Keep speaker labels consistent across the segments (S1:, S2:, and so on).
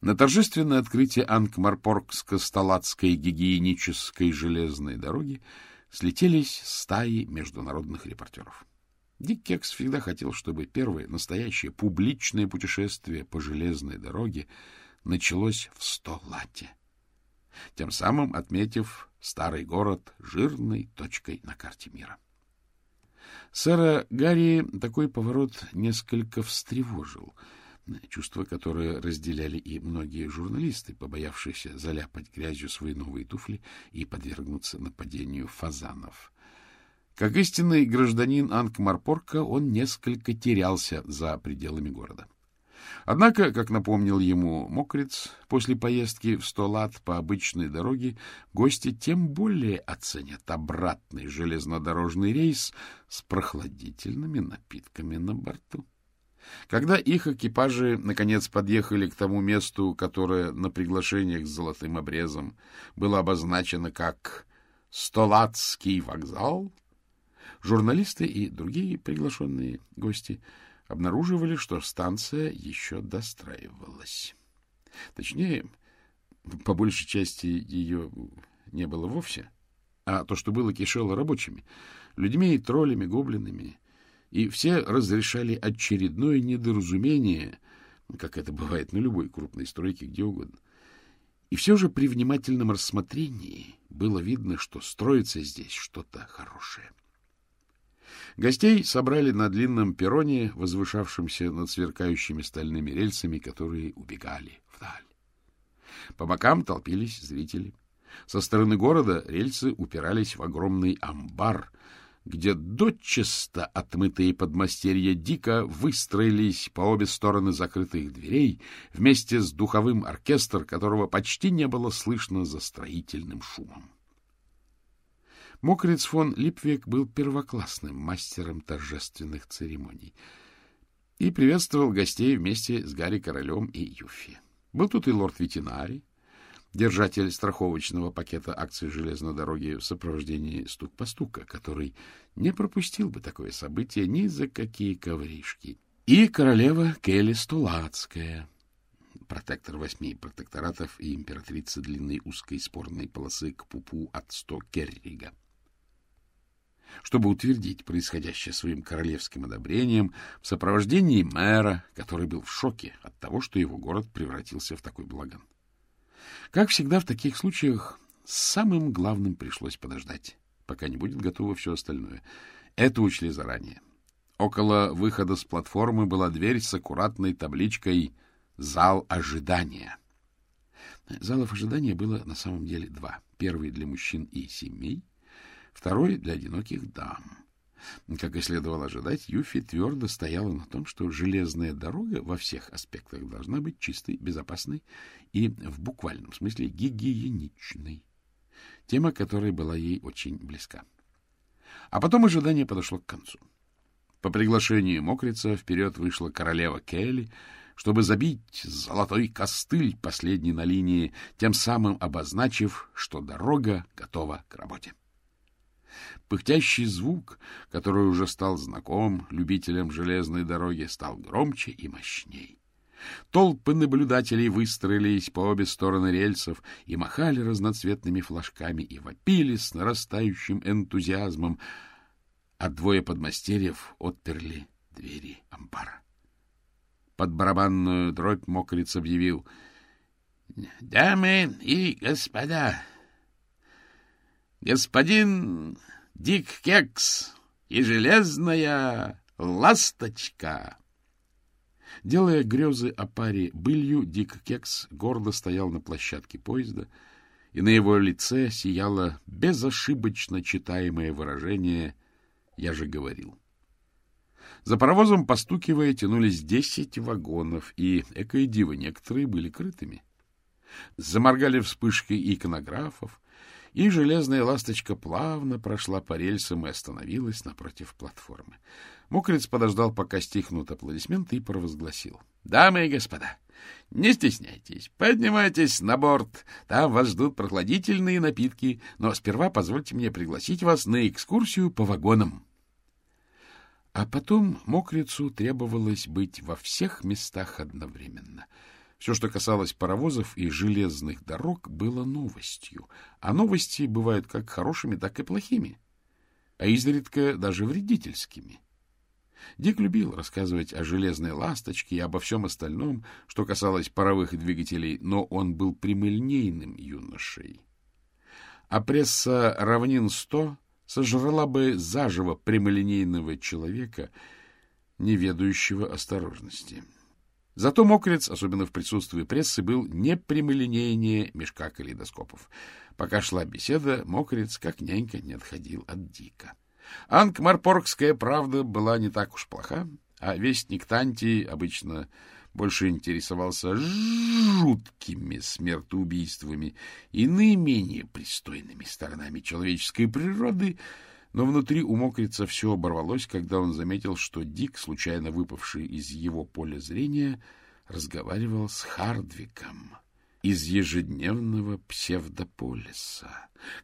S1: На торжественное открытие Анкмарпоргско-Сталацкой гигиенической железной дороги слетелись стаи международных репортеров. Дик Кекс всегда хотел, чтобы первое настоящее публичное путешествие по железной дороге началось в Столате, тем самым отметив старый город жирной точкой на карте мира. Сэра Гарри такой поворот несколько встревожил — чувство, которое разделяли и многие журналисты, побоявшиеся заляпать грязью свои новые туфли и подвергнуться нападению фазанов. Как истинный гражданин Анкмарпорка, он несколько терялся за пределами города. Однако, как напомнил ему Мокриц, после поездки в сто лат по обычной дороге гости тем более оценят обратный железнодорожный рейс с прохладительными напитками на борту. Когда их экипажи, наконец, подъехали к тому месту, которое на приглашениях с золотым обрезом было обозначено как «Столатский вокзал», журналисты и другие приглашенные гости обнаруживали, что станция еще достраивалась. Точнее, по большей части ее не было вовсе, а то, что было, кишело рабочими, людьми, троллями, гоблинами, и все разрешали очередное недоразумение, как это бывает на любой крупной стройке, где угодно. И все же при внимательном рассмотрении было видно, что строится здесь что-то хорошее. Гостей собрали на длинном перроне, возвышавшемся над сверкающими стальными рельсами, которые убегали вдаль. По бокам толпились зрители. Со стороны города рельсы упирались в огромный амбар, где дочисто отмытые подмастерья Дика выстроились по обе стороны закрытых дверей вместе с духовым оркестр, которого почти не было слышно за строительным шумом. Мокриц фон Липвек был первоклассным мастером торжественных церемоний и приветствовал гостей вместе с Гарри Королем и Юффи. Был тут и лорд Ветинари, держатель страховочного пакета акций железной дороги в сопровождении стук-постука, который не пропустил бы такое событие ни за какие ковришки. И королева Келли Стулацкая, протектор восьми протекторатов и императрица длинной узкой спорной полосы к пупу от сто керрига. Чтобы утвердить происходящее своим королевским одобрением в сопровождении мэра, который был в шоке от того, что его город превратился в такой благан. Как всегда в таких случаях, самым главным пришлось подождать, пока не будет готово все остальное. Это учли заранее. Около выхода с платформы была дверь с аккуратной табличкой «Зал ожидания». Залов ожидания было на самом деле два. Первый для мужчин и семей, второй для одиноких дам. Как и следовало ожидать, Юфи твердо стояла на том, что железная дорога во всех аспектах должна быть чистой, безопасной и в буквальном смысле гигиеничной. Тема, которая была ей очень близка. А потом ожидание подошло к концу. По приглашению Мокрица вперед вышла королева Келли, чтобы забить золотой костыль последний на линии, тем самым обозначив, что дорога готова к работе. Пыхтящий звук, который уже стал знаком любителям железной дороги, стал громче и мощней. Толпы наблюдателей выстроились по обе стороны рельсов и махали разноцветными флажками и вопили с нарастающим энтузиазмом, а двое подмастерьев отперли двери амбара. Под барабанную дробь мокрец объявил — Дамы и господа, господин Дик Кекс и железная ласточка. Делая грезы о паре былью, Дик Кекс гордо стоял на площадке поезда, и на его лице сияло безошибочно читаемое выражение «Я же говорил». За паровозом, постукивая, тянулись десять вагонов, и, экое диво, некоторые были крытыми. Заморгали вспышки иконографов, и железная ласточка плавно прошла по рельсам и остановилась напротив платформы. Мокрец подождал, пока стихнут аплодисменты, и провозгласил. — Дамы и господа, не стесняйтесь, поднимайтесь на борт, там вас ждут прохладительные напитки, но сперва позвольте мне пригласить вас на экскурсию по вагонам. А потом мокрицу требовалось быть во всех местах одновременно — Все, что касалось паровозов и железных дорог, было новостью. А новости бывают как хорошими, так и плохими, а изредка даже вредительскими. Дик любил рассказывать о железной ласточке и обо всем остальном, что касалось паровых двигателей, но он был прямолинейным юношей. А пресса «Равнин 100» сожрала бы заживо прямолинейного человека, не ведающего осторожности. Зато мокрец, особенно в присутствии прессы, был не прямолинейнее мешка калейдоскопов. Пока шла беседа, мокрец, как нянька, не отходил от Дика. Анкмарпоргская правда была не так уж плоха, а вестник Танти обычно больше интересовался жуткими смертоубийствами и наименее пристойными сторонами человеческой природы, но внутри у мокрица все оборвалось, когда он заметил, что Дик, случайно выпавший из его поля зрения, разговаривал с Хардвиком из ежедневного псевдополиса,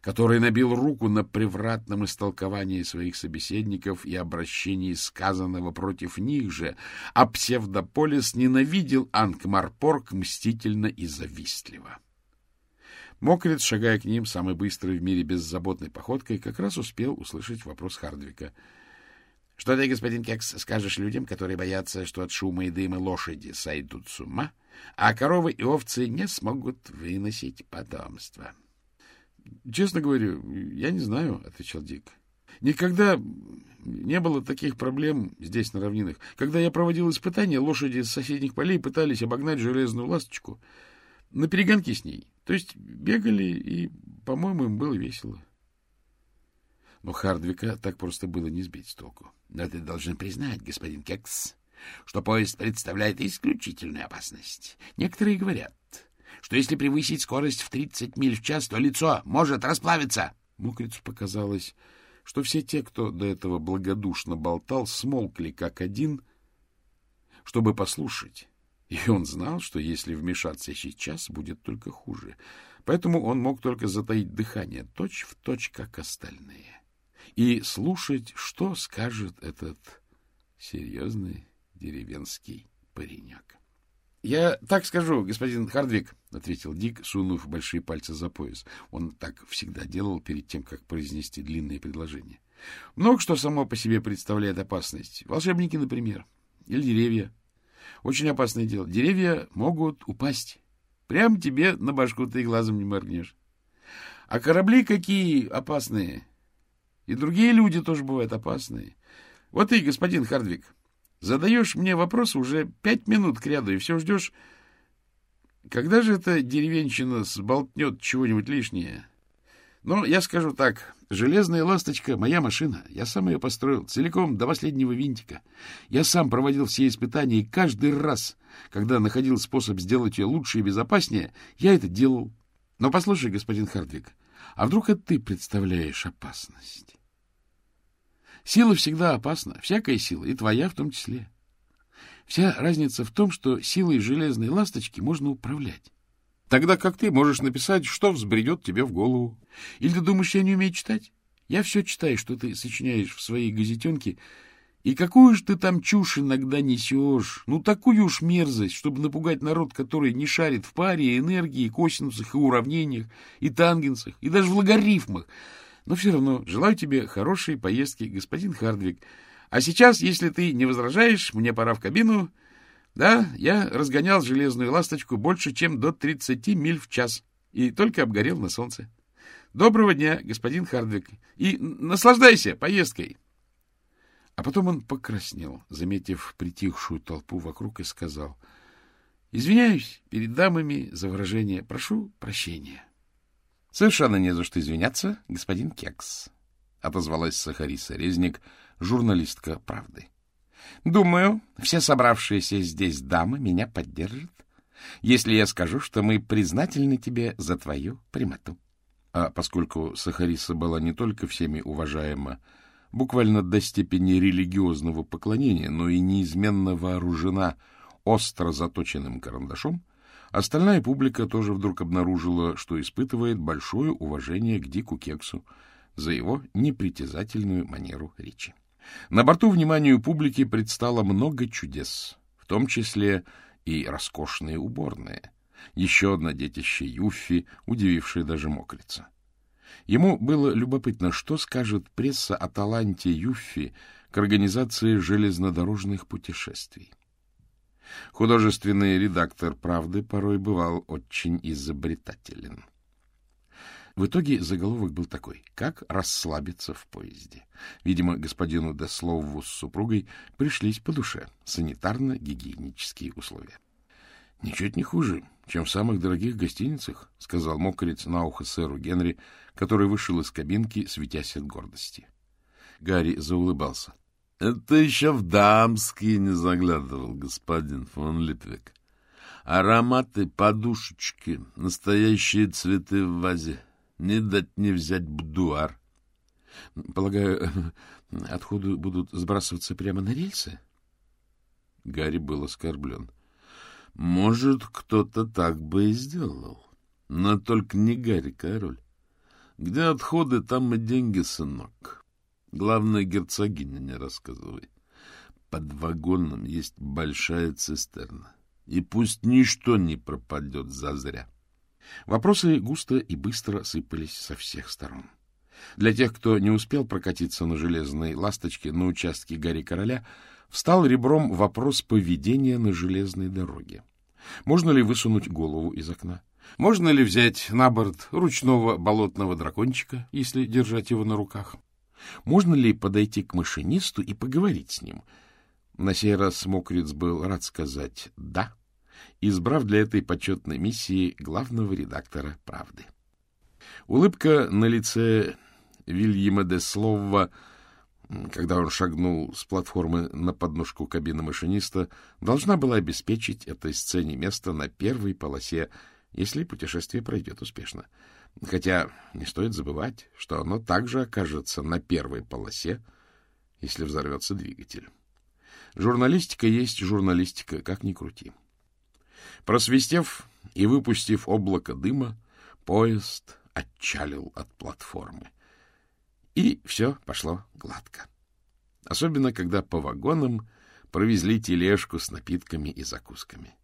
S1: который набил руку на превратном истолковании своих собеседников и обращении сказанного против них же, а псевдополис ненавидел Анкмарпорг мстительно и завистливо. Мокрит, шагая к ним самой быстрой в мире беззаботной походкой, как раз успел услышать вопрос Хардвика. — Что ты, господин Кекс, скажешь людям, которые боятся, что от шума и дыма лошади сойдут с ума, а коровы и овцы не смогут выносить потомство? — Честно говорю, я не знаю, — отвечал Дик. — Никогда не было таких проблем здесь, на равнинах. Когда я проводил испытания, лошади с соседних полей пытались обогнать железную ласточку на перегонки с ней. То есть бегали, и, по-моему, им было весело. Но Хардвика так просто было не сбить с толку. Но ты должен признать, господин Кекс, что поезд представляет исключительную опасность. Некоторые говорят, что если превысить скорость в 30 миль в час, то лицо может расплавиться. Мокрицу показалось, что все те, кто до этого благодушно болтал, смолкли как один, чтобы послушать и он знал, что если вмешаться сейчас, будет только хуже. Поэтому он мог только затаить дыхание, точь в точь, как остальные, и слушать, что скажет этот серьезный деревенский паренек. — Я так скажу, господин Хардвик, — ответил Дик, сунув большие пальцы за пояс. Он так всегда делал перед тем, как произнести длинные предложения. Много что само по себе представляет опасность. Волшебники, например, или деревья. Очень опасное дело. Деревья могут упасть. Прям тебе на башку ты глазом не моргнешь. А корабли какие опасные. И другие люди тоже бывают опасные. Вот ты, господин Хардвик, задаешь мне вопрос уже пять минут к ряду, и все ждешь, когда же эта деревенщина сболтнет чего-нибудь лишнее? Но я скажу так, Железная ласточка — моя машина. Я сам ее построил, целиком, до последнего винтика. Я сам проводил все испытания, и каждый раз, когда находил способ сделать ее лучше и безопаснее, я это делал. Но послушай, господин Хардвик, а вдруг это ты представляешь опасность? Сила всегда опасна, всякая сила, и твоя в том числе. Вся разница в том, что силой железной ласточки можно управлять. Тогда как ты можешь написать, что взбредет тебе в голову. Или ты думаешь, я не умею читать? Я все читаю, что ты сочиняешь в своей газетенке. И какую же ты там чушь иногда несешь? Ну, такую уж мерзость, чтобы напугать народ, который не шарит в паре, энергии, косинусах и уравнениях, и тангенсах, и даже в логарифмах. Но все равно желаю тебе хорошей поездки, господин Хардвик. А сейчас, если ты не возражаешь, мне пора в кабину да, я разгонял железную ласточку больше, чем до 30 миль в час, и только обгорел на солнце. Доброго дня, господин Хардвик, и наслаждайся поездкой. А потом он покраснел, заметив притихшую толпу вокруг, и сказал, — Извиняюсь перед дамами за выражение, прошу прощения. — Совершенно не за что извиняться, господин Кекс, — отозвалась Сахариса Резник, журналистка «Правды». Думаю, все собравшиеся здесь дамы меня поддержат, если я скажу, что мы признательны тебе за твою прямоту. А поскольку Сахариса была не только всеми уважаема, буквально до степени религиозного поклонения, но и неизменно вооружена остро заточенным карандашом, остальная публика тоже вдруг обнаружила, что испытывает большое уважение к Дику Кексу за его непритязательную манеру речи. На борту вниманию публики предстало много чудес, в том числе и роскошные уборные. Еще одна детище Юффи, удивившая даже мокрица. Ему было любопытно, что скажет пресса о таланте Юффи к организации железнодорожных путешествий. Художественный редактор «Правды» порой бывал очень изобретателен. В итоге заголовок был такой «Как расслабиться в поезде». Видимо, господину Деслову с супругой пришлись по душе санитарно-гигиенические условия. — Ничуть не хуже, чем в самых дорогих гостиницах, — сказал мокрец на ухо сэру Генри, который вышел из кабинки, светясь от гордости. Гарри заулыбался. — Это еще в дамские не заглядывал господин фон Липвик. Ароматы, подушечки, настоящие цветы в вазе. Не дать не взять бдуар. — Полагаю, отходы будут сбрасываться прямо на рельсы? Гарри был оскорблен. — Может, кто-то так бы и сделал. Но только не Гарри, король. Где отходы, там и деньги, сынок. Главное, герцогиня не рассказывай. Под вагоном есть большая цистерна. И пусть ничто не пропадет зазря. Вопросы густо и быстро сыпались со всех сторон. Для тех, кто не успел прокатиться на железной ласточке на участке Гарри Короля, встал ребром вопрос поведения на железной дороге. Можно ли высунуть голову из окна? Можно ли взять на борт ручного болотного дракончика, если держать его на руках? Можно ли подойти к машинисту и поговорить с ним? На сей раз Мокриц был рад сказать «да», избрав для этой почетной миссии главного редактора «Правды». Улыбка на лице Вильяма де Слова, когда он шагнул с платформы на подножку кабины машиниста, должна была обеспечить этой сцене место на первой полосе, если путешествие пройдет успешно. Хотя не стоит забывать, что оно также окажется на первой полосе, если взорвется двигатель. Журналистика есть журналистика, как ни крути. Просвистев и выпустив облако дыма, поезд отчалил от платформы. И все пошло гладко. Особенно, когда по вагонам провезли тележку с напитками и закусками.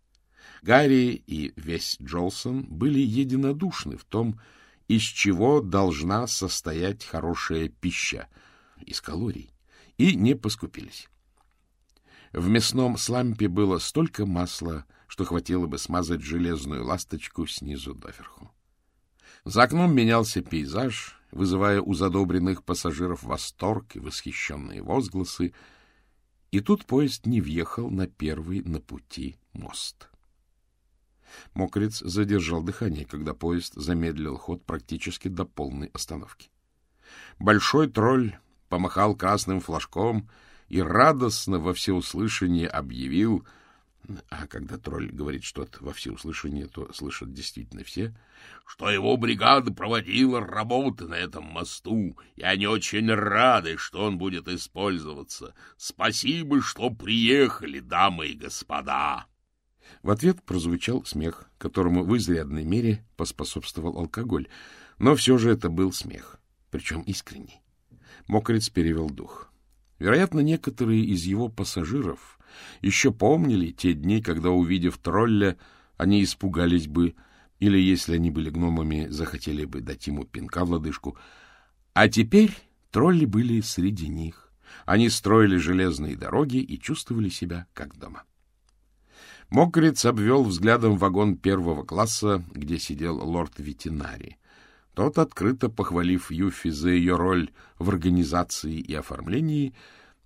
S1: Гарри и весь Джолсон были единодушны в том, из чего должна состоять хорошая пища, из калорий, и не поскупились. В мясном слампе было столько масла, что хватило бы смазать железную ласточку снизу доверху. За окном менялся пейзаж, вызывая у задобренных пассажиров восторг и восхищенные возгласы, и тут поезд не въехал на первый на пути мост. Мокрец задержал дыхание, когда поезд замедлил ход практически до полной остановки. Большой тролль помахал красным флажком и радостно во всеуслышание объявил — а когда тролль говорит что-то во всеуслышание, то слышат действительно все, что его бригада проводила работы на этом мосту, и они очень рады, что он будет использоваться. Спасибо, что приехали, дамы и господа. В ответ прозвучал смех, которому в изрядной мере поспособствовал алкоголь, но все же это был смех, причем искренний. Мокрец перевел дух. Вероятно, некоторые из его пассажиров еще помнили те дни, когда, увидев тролля, они испугались бы, или, если они были гномами, захотели бы дать ему пинка в лодыжку. А теперь тролли были среди них. Они строили железные дороги и чувствовали себя как дома. Мокрец обвел взглядом вагон первого класса, где сидел лорд ветеринарий. Тот, открыто похвалив Юфи за ее роль в организации и оформлении,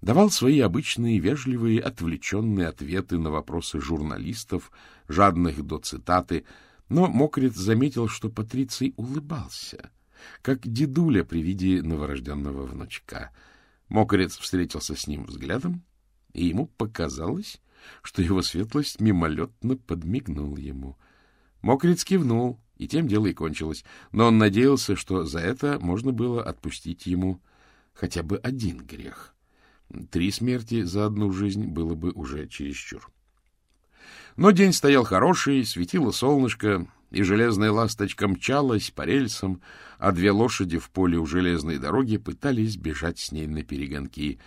S1: давал свои обычные вежливые отвлеченные ответы на вопросы журналистов, жадных до цитаты, но Мокрит заметил, что Патриций улыбался, как дедуля при виде новорожденного внучка. Мокрец встретился с ним взглядом, и ему показалось, что его светлость мимолетно подмигнул ему. Мокрец кивнул, и тем дело и кончилось, но он надеялся, что за это можно было отпустить ему хотя бы один грех. Три смерти за одну жизнь было бы уже чересчур. Но день стоял хороший, светило солнышко, и железная ласточка мчалась по рельсам, а две лошади в поле у железной дороги пытались бежать с ней на перегонки.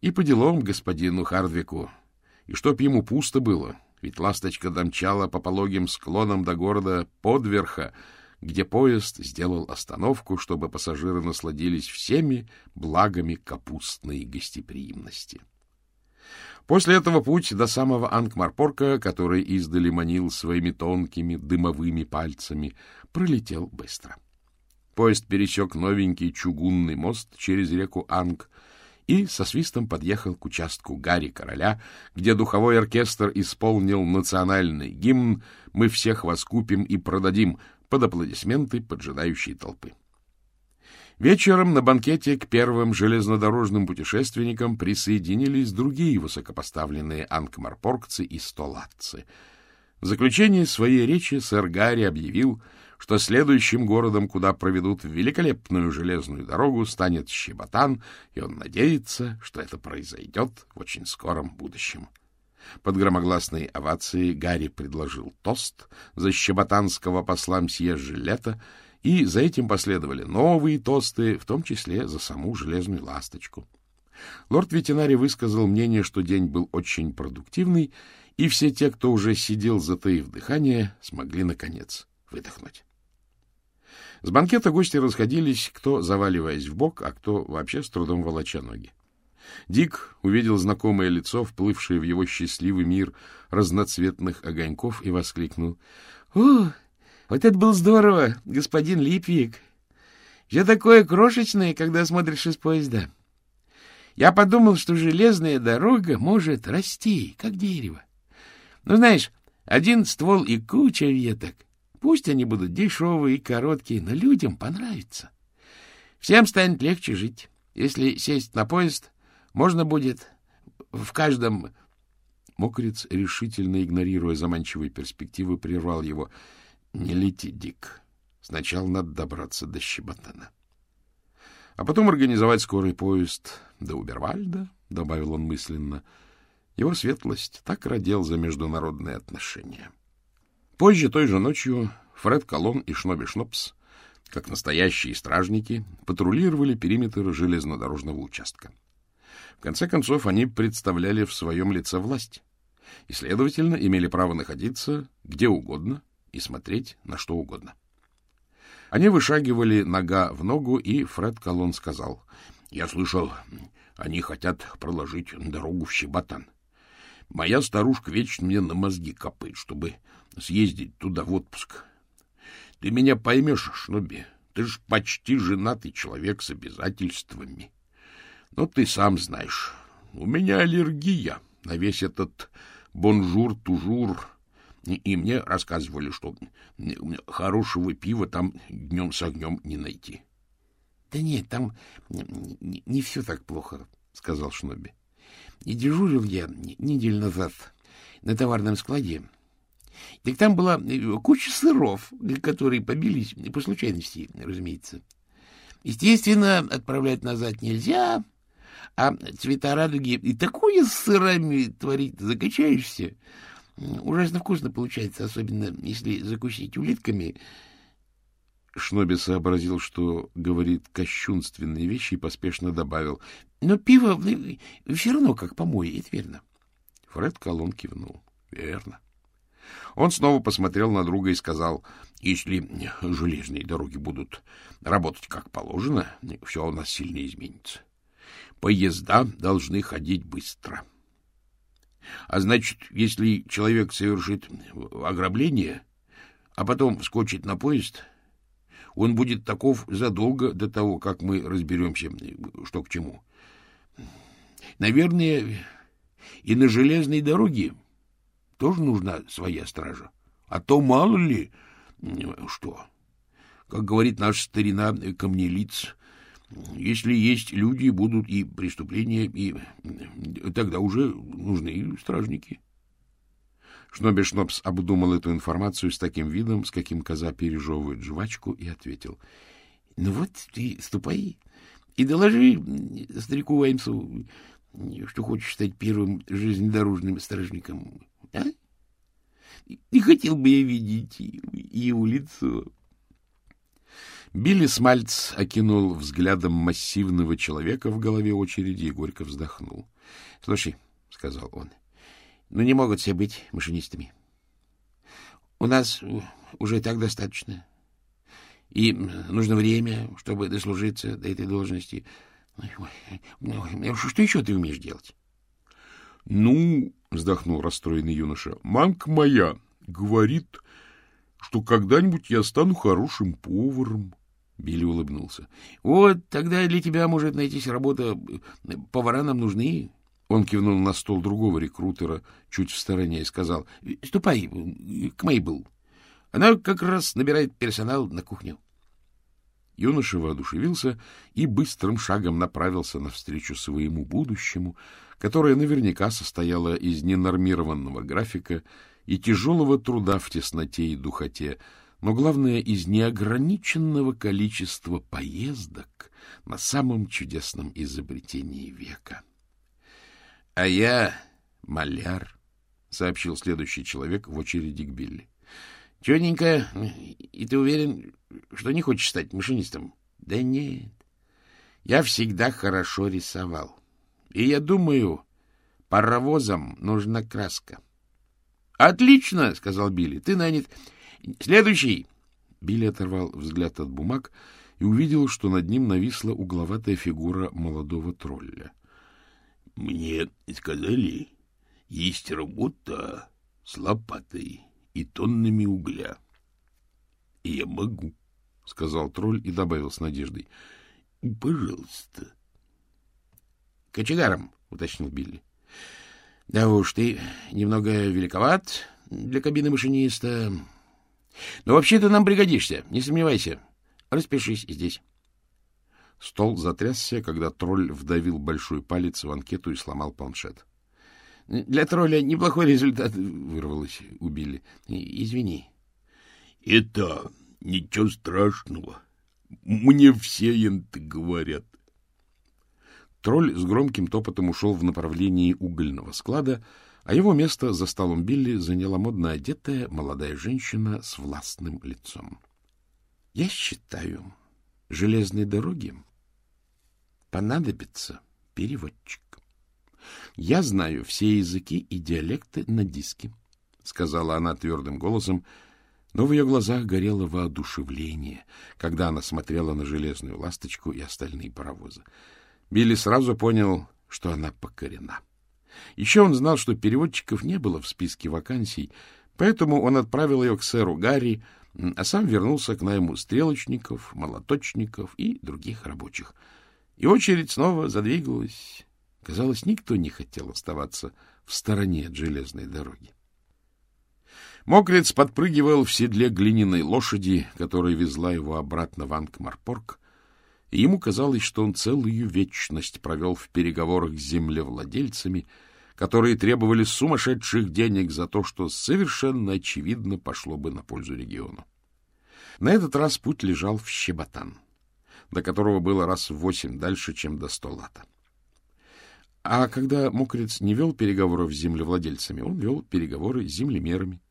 S1: И по делам господину Хардвику, и чтоб ему пусто было, Ведь «Ласточка» домчала по пологим склонам до города Подверха, где поезд сделал остановку, чтобы пассажиры насладились всеми благами капустной гостеприимности. После этого путь до самого Анкмарпорка, который издали манил своими тонкими дымовыми пальцами, пролетел быстро. Поезд пересек новенький чугунный мост через реку Анг и со свистом подъехал к участку Гарри Короля, где духовой оркестр исполнил национальный гимн «Мы всех вас купим и продадим» под аплодисменты поджидающей толпы. Вечером на банкете к первым железнодорожным путешественникам присоединились другие высокопоставленные анкмарпоргцы и столатцы. В заключение своей речи сэр Гарри объявил, что следующим городом, куда проведут великолепную железную дорогу, станет Щеботан, и он надеется, что это произойдет в очень скором будущем. Под громогласные овации Гарри предложил тост за щеботанского посла мсье Жилета, и за этим последовали новые тосты, в том числе за саму железную ласточку. Лорд-ветеринарий высказал мнение, что день был очень продуктивный, и все те, кто уже сидел, затаив дыхание, смогли, наконец, выдохнуть. С банкета гости расходились, кто заваливаясь в бок, а кто вообще с трудом волоча ноги. Дик увидел знакомое лицо, вплывшее в его счастливый мир разноцветных огоньков, и воскликнул. — О, вот это было здорово, господин Липвик! Все такое крошечное, когда смотришь из поезда. Я подумал, что железная дорога может расти, как дерево. Ну, знаешь, один ствол и куча веток. Пусть они будут дешевые и короткие, но людям понравится. Всем станет легче жить. Если сесть на поезд, можно будет в каждом... Мокрец, решительно игнорируя заманчивые перспективы, прервал его. — Не лети, Дик. Сначала надо добраться до Щеботана. А потом организовать скорый поезд до Убервальда, — добавил он мысленно. Его светлость так родил за международные отношения. — Позже, той же ночью, Фред Колон и Шноби Шнопс, как настоящие стражники, патрулировали периметр железнодорожного участка. В конце концов, они представляли в своем лице власть и, следовательно, имели право находиться где угодно и смотреть на что угодно. Они вышагивали нога в ногу, и Фред Колон сказал, «Я слышал, они хотят проложить дорогу в Щеботан. Моя старушка вечно мне на мозги копает, чтобы съездить туда в отпуск. Ты меня поймешь, Шноби, ты ж почти женатый человек с обязательствами. Но ты сам знаешь, у меня аллергия на весь этот бонжур-тужур, и мне рассказывали, что хорошего пива там днем с огнем не найти. — Да нет, там не, не все так плохо, — сказал Шноби. — И дежурил я неделю назад на товарном складе. Так там была э, куча сыров, которые побились по случайности, разумеется. Естественно, отправлять назад нельзя, а цвета радуги и такое с сырами творить закачаешься. Ужасно вкусно получается, особенно если закусить улитками. Шноби сообразил, что говорит кощунственные вещи, и поспешно добавил. — Но пиво все равно как помой, это верно. Фред Колон кивнул. — Верно. Он снова посмотрел на друга и сказал, если железные дороги будут работать как положено, все у нас сильно изменится. Поезда должны ходить быстро. А значит, если человек совершит ограбление, а потом вскочит на поезд, он будет таков задолго до того, как мы разберемся, что к чему. Наверное, и на железной дороге тоже нужна своя стража. А то мало ли что. Как говорит наш старина камнелиц, если есть люди, будут и преступления, и тогда уже нужны стражники. Шноби Шнопс обдумал эту информацию с таким видом, с каким коза пережевывает жвачку, и ответил. — Ну вот ты ступай и доложи старику Ваймсу, что хочешь стать первым железнодорожным стражником. А? Не хотел бы я видеть его лицо. Билли Смальц окинул взглядом массивного человека в голове очереди и горько вздохнул. — Слушай, — сказал он, —
S2: но не могут все быть машинистами. У нас уже и так достаточно. И нужно время, чтобы дослужиться до этой должности. Что еще ты умеешь делать?
S1: — Ну, — вздохнул расстроенный юноша, — мамка моя говорит, что когда-нибудь я стану хорошим поваром.
S2: Билли улыбнулся. — Вот тогда для тебя может найтись работа. Повара нам нужны. Он кивнул на стол другого рекрутера чуть в стороне и сказал. — Ступай к Мейбл. Она как раз набирает персонал на кухню.
S1: Юноша воодушевился и быстрым шагом направился навстречу своему будущему, которое наверняка состояло из ненормированного графика и тяжелого труда в тесноте и духоте, но, главное, из неограниченного количества поездок на самом чудесном изобретении века. — А я маляр, — сообщил следующий человек в очереди к Билли. — Чудненько. И ты уверен, что не хочешь стать машинистом? — Да нет. Я всегда хорошо рисовал. И я думаю, паровозам нужна краска. — Отлично, — сказал Билли. — Ты нанят. Следующий. Билли оторвал взгляд от бумаг и увидел, что над ним нависла угловатая фигура молодого тролля. — Мне сказали, есть работа с лопатой и тоннами угля. — я могу, — сказал тролль и добавил с надеждой. — Пожалуйста.
S2: — Кочегаром, — уточнил Билли. — Да уж, ты немного великоват для кабины машиниста. Но вообще-то нам пригодишься, не сомневайся. Распишись здесь.
S1: Стол затрясся, когда тролль вдавил большой палец в анкету и сломал планшет.
S2: — Для тролля неплохой результат, — вырвалось у Билли. — Извини.
S1: — Это ничего страшного. Мне все янты говорят. Тролль с громким топотом ушел в направлении угольного склада, а его место за столом Билли заняла модно одетая молодая женщина с властным лицом. — Я считаю, железной дороги понадобится переводчик. Я знаю все языки и диалекты на диске, — сказала она твердым голосом, но в ее глазах горело воодушевление, когда она смотрела на железную ласточку и остальные паровозы. Билли сразу понял, что она покорена. Еще он знал, что переводчиков не было в списке вакансий, поэтому он отправил ее к сэру Гарри, а сам вернулся к найму стрелочников, молоточников и других рабочих. И очередь снова задвигалась. Казалось, никто не хотел оставаться в стороне от железной дороги. Мокрец подпрыгивал в седле глиняной лошади, которая везла его обратно в Ангмарпорг, и ему казалось, что он целую вечность провел в переговорах с землевладельцами, которые требовали сумасшедших денег за то, что совершенно очевидно пошло бы на пользу региону. На этот раз путь лежал в Щеботан, до которого было раз в восемь дальше, чем до Столата. А когда Мокрец не вел переговоров с землевладельцами, он вел переговоры с землемерами,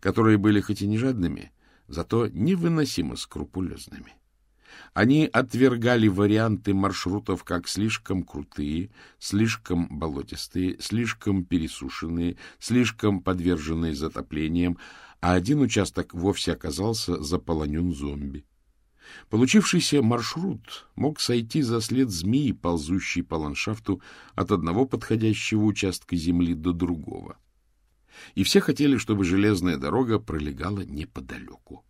S1: которые были хоть и не жадными, зато невыносимо скрупулезными. Они отвергали варианты маршрутов как слишком крутые, слишком болотистые, слишком пересушенные, слишком подверженные затоплениям, а один участок вовсе оказался заполонен зомби. Получившийся маршрут мог сойти за след змеи, ползущей по ландшафту от одного подходящего участка земли до другого. И все хотели, чтобы железная дорога пролегала неподалеку.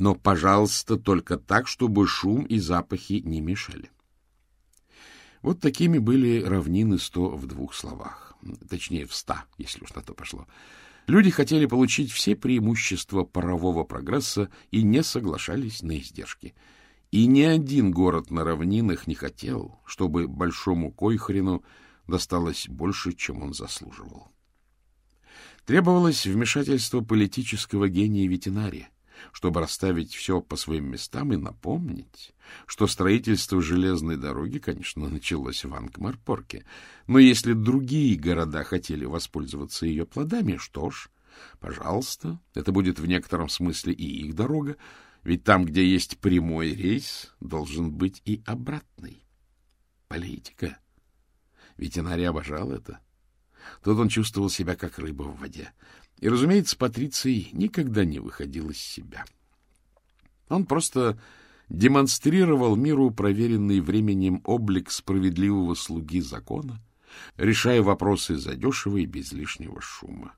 S1: Но, пожалуйста, только так, чтобы шум и запахи не мешали. Вот такими были равнины сто в двух словах. Точнее, в ста, если уж на то пошло. Люди хотели получить все преимущества парового прогресса и не соглашались на издержки. И ни один город на равнинах не хотел, чтобы большому Койхрину досталось больше, чем он заслуживал. Требовалось вмешательство политического гения ветеринария, чтобы расставить все по своим местам и напомнить, что строительство железной дороги, конечно, началось в Ангмарпорке, но если другие города хотели воспользоваться ее плодами, что ж, пожалуйста, это будет в некотором смысле и их дорога, ведь там, где есть прямой рейс, должен быть и обратный. Политика. Ветеринарий обожал это. Тут он чувствовал себя как рыба в воде. И, разумеется, Патриций никогда не выходил из себя. Он просто демонстрировал миру проверенный временем облик справедливого слуги закона, решая вопросы задешево и без лишнего шума.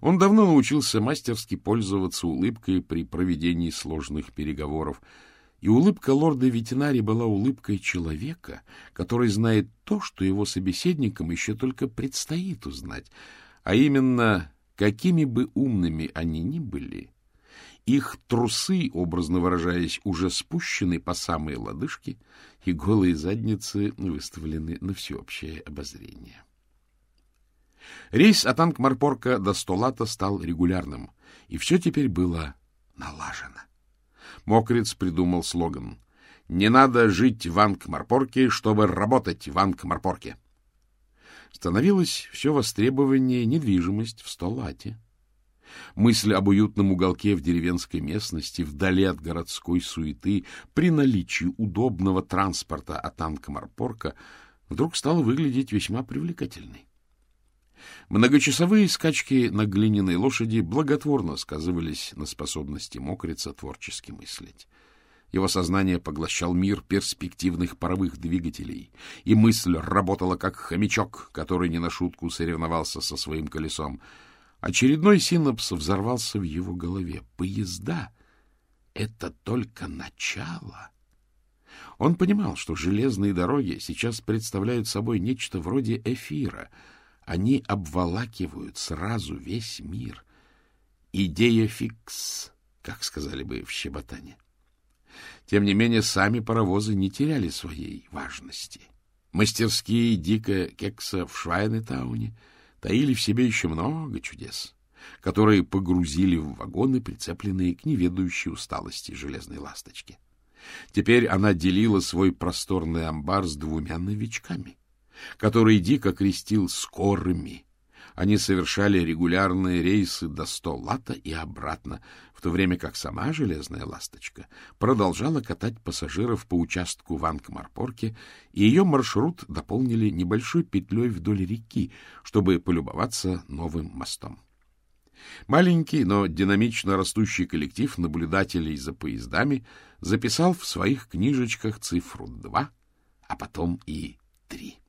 S1: Он давно научился мастерски пользоваться улыбкой при проведении сложных переговоров, и улыбка лорда ветеринари была улыбкой человека, который знает то, что его собеседникам еще только предстоит узнать, а именно, какими бы умными они ни были, их трусы, образно выражаясь, уже спущены по самые лодыжки, и голые задницы выставлены на всеобщее обозрение. Рейс от Анкмарпорка до Столата стал регулярным, и все теперь было налажено. Мокриц придумал слоган «Не надо жить в Анкмарпорке, чтобы работать в Анкмарпорке». Становилось все востребованнее недвижимость в Столате. Мысль об уютном уголке в деревенской местности, вдали от городской суеты, при наличии удобного транспорта от Анкмарпорка, вдруг стала выглядеть весьма привлекательной. Многочасовые скачки на глиняной лошади благотворно сказывались на способности мокрица творчески мыслить. Его сознание поглощал мир перспективных паровых двигателей, и мысль работала как хомячок, который не на шутку соревновался со своим колесом. Очередной синапс взорвался в его голове. Поезда — это только начало. Он понимал, что железные дороги сейчас представляют собой нечто вроде эфира — они обволакивают сразу весь мир. Идея фикс, как сказали бы в Щеботане. Тем не менее, сами паровозы не теряли своей важности. Мастерские Дика Кекса в Швайнетауне таили в себе еще много чудес, которые погрузили в вагоны, прицепленные к неведающей усталости железной ласточки. Теперь она делила свой просторный амбар с двумя новичками который дико крестил скорыми. Они совершали регулярные рейсы до сто лата и обратно, в то время как сама железная ласточка продолжала катать пассажиров по участку в Анкмарпорке, и ее маршрут дополнили небольшой петлей вдоль реки, чтобы полюбоваться новым мостом. Маленький, но динамично растущий коллектив наблюдателей за поездами записал в своих книжечках цифру два, а потом и три.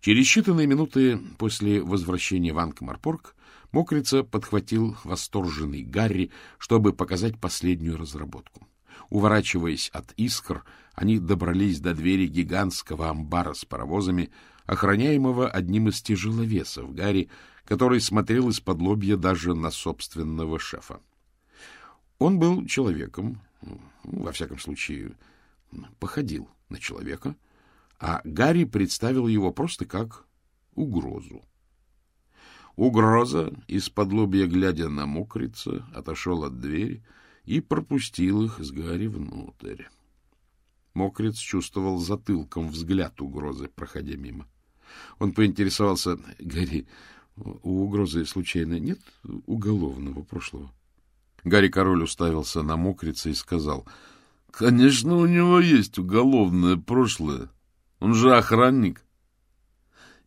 S1: Через считанные минуты после возвращения в Анкмарпорг Мокрица подхватил восторженный Гарри, чтобы показать последнюю разработку. Уворачиваясь от искр, они добрались до двери гигантского амбара с паровозами, охраняемого одним из тяжеловесов Гарри, который смотрел из-под лобья даже на собственного шефа. Он был человеком, ну, во всяком случае, походил на человека — а Гарри представил его просто как угрозу. Угроза, из-под лобья глядя на мокрица, отошел от двери и пропустил их с Гарри внутрь. Мокриц чувствовал затылком взгляд угрозы, проходя мимо. Он поинтересовался, Гарри, у угрозы случайно нет уголовного прошлого? Гарри Король уставился на мокрица и сказал, — Конечно, у него есть уголовное прошлое. Он же охранник.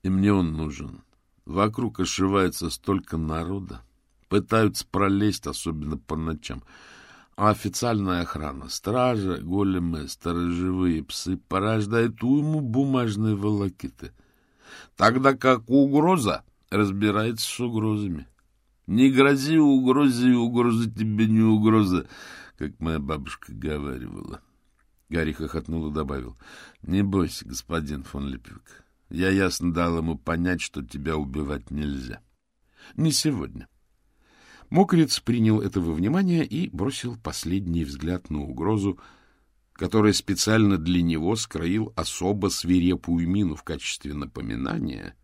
S1: И мне он нужен. Вокруг ошивается столько народа. Пытаются пролезть, особенно по ночам. А официальная охрана, стража, големы, сторожевые псы порождает уйму бумажной волокиты. Тогда как угроза разбирается с угрозами. Не грози угрозе, и угроза тебе не угроза, как моя бабушка говорила. — Гарри хохотнул и добавил. — Не бойся, господин фон Липвик. Я ясно дал ему понять, что тебя убивать нельзя. Не сегодня. Мокрец принял это во внимание и бросил последний взгляд на угрозу, которая специально для него скроил особо свирепую мину в качестве напоминания,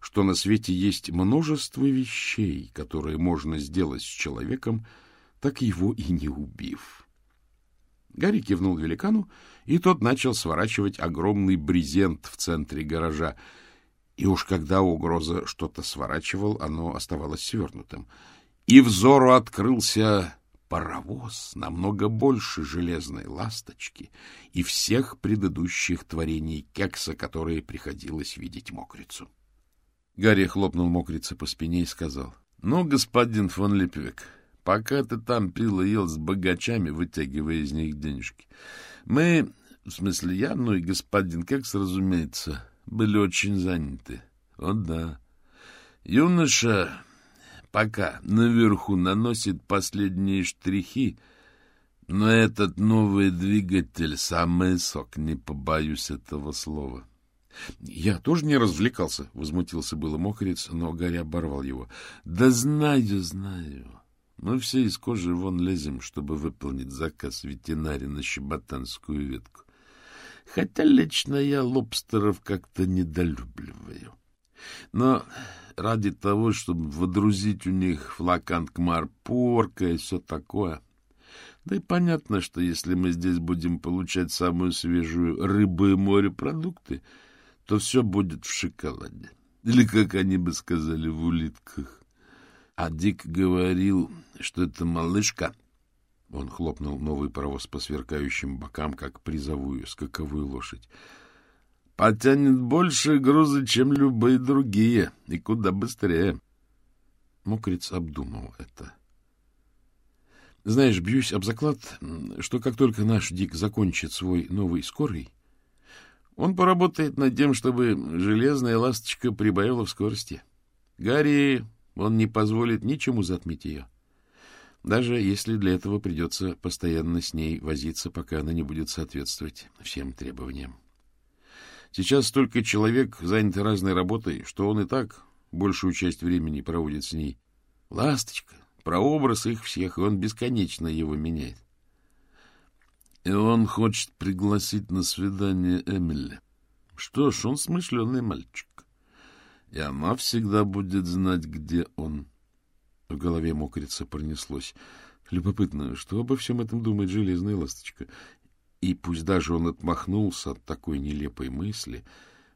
S1: что на свете есть множество вещей, которые можно сделать с человеком, так его и не убив. Гарри кивнул великану, и тот начал сворачивать огромный брезент в центре гаража. И уж когда угроза что-то сворачивал, оно оставалось свернутым. И взору открылся паровоз намного больше железной ласточки и всех предыдущих творений кекса, которые приходилось видеть мокрицу. Гарри хлопнул мокрица по спине и сказал. — Ну, господин фон Липвик, пока ты там пил и ел с богачами, вытягивая из них денежки, мы, в смысле я, ну и господин Кекс, разумеется, были очень заняты. О да. Юноша пока наверху наносит последние штрихи, но этот новый двигатель — самый сок, не побоюсь этого слова. — Я тоже не развлекался, — возмутился было мокрец, но Гарри оборвал его. — Да знаю, знаю. Мы все из кожи вон лезем, чтобы выполнить заказ ветеринари на щеботанскую ветку. Хотя лично я лобстеров как-то недолюбливаю. Но ради того, чтобы водрузить у них флакан кмарпорка и все такое. Да и понятно, что если мы здесь будем получать самую свежую рыбу и морепродукты, то все будет в шоколаде. Или, как они бы сказали, в улитках. А Дик говорил, что это малышка. Он хлопнул новый паровоз по сверкающим бокам, как призовую скаковую лошадь потянет больше груза, чем любые другие, и куда быстрее. Мокриц обдумал это. Знаешь, бьюсь об заклад, что как только наш Дик закончит свой новый скорый, он поработает над тем, чтобы железная ласточка прибавила в скорости. Гарри, он не позволит ничему затмить ее. Даже если для этого придется постоянно с ней возиться, пока она не будет соответствовать всем требованиям. Сейчас столько человек заняты разной работой, что он и так большую часть времени проводит с ней. Ласточка, прообраз их всех, и он бесконечно его меняет. И он хочет пригласить на свидание Эмили. Что ж, он смышленый мальчик. И она всегда будет знать, где он. В голове мокрица пронеслось. Любопытно, что обо всем этом думает железная ласточка. И пусть даже он отмахнулся от такой нелепой мысли,